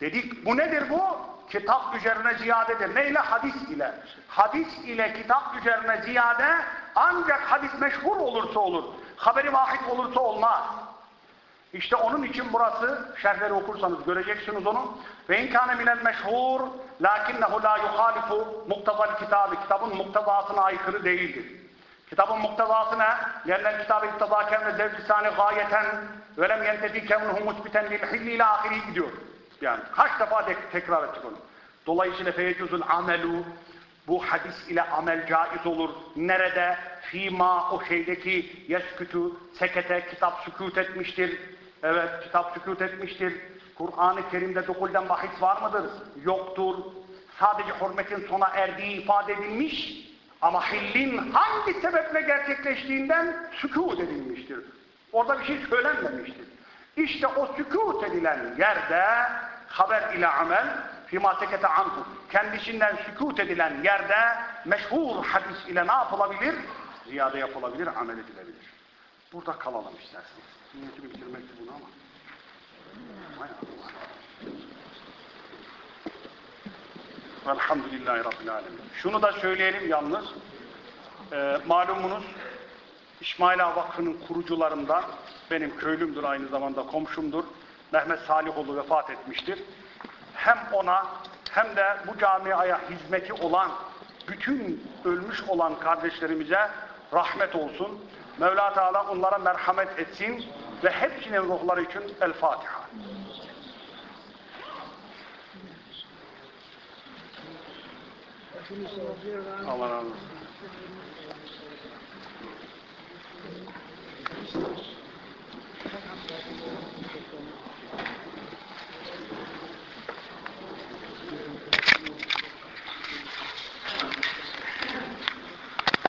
Dedik bu nedir bu? Kitap üzerine ziyadedir. Neyle? Hadis ile. Hadis ile kitap üzerine ziyade ancak hadis meşhur olursa olur. Haberi vahid olursa olmaz. İşte onun için burası şerhleri okursanız göreceksiniz onu. Ve inkâne minel meşhur lakinnehu la yuhalifu muktazal kitabı. Kitabın muktezasına aykırı değildir. Kitabın muktezası ne? Yerler kitabı iktizâken ve zevcisâni gâyeten ve lem yentedi kevnuhu musbiten lil hilli ila ahiri gidiyor. Yani kaç defa de tekrar ettik onu. Dolayısıyla feyecuzul amelu bu hadis ile amel caiz olur. Nerede? Fima o şeydeki yeskütü sekete kitap sükut etmiştir. Evet kitap sükut etmiştir. Kur'an-ı Kerim'de dukulden bahis var mıdır? Yoktur. Sadece hürmetin sona erdiği ifade edilmiş ama hillin hangi sebeple gerçekleştiğinden sükut edilmiştir. Orada bir şey söylenmemiştir. İşte o sükut edilen yerde haber ile amel fîmâ sekete anhu kendisinden sükut edilen yerde meşhur hadis ile ne yapılabilir? Ziyade yapılabilir, amel edilebilir. Burada kalalım isterseniz. Niyetimi bitirmekti bunu ama. Velhamdülillahi Rabbil Alemin. Şunu da söyleyelim yalnız. Ee, malumunuz İsmail Ağa Vakfı'nın kurucularından benim köylümdür aynı zamanda komşumdur. Mehmet Salihoğlu vefat etmiştir. Hem ona hem de bu camiaya hizmeti olan bütün ölmüş olan kardeşlerimize rahmet olsun. Mevla Teala onlara merhamet etsin ve hepsinin ruhları için El Fatiha. Allah razı olsun.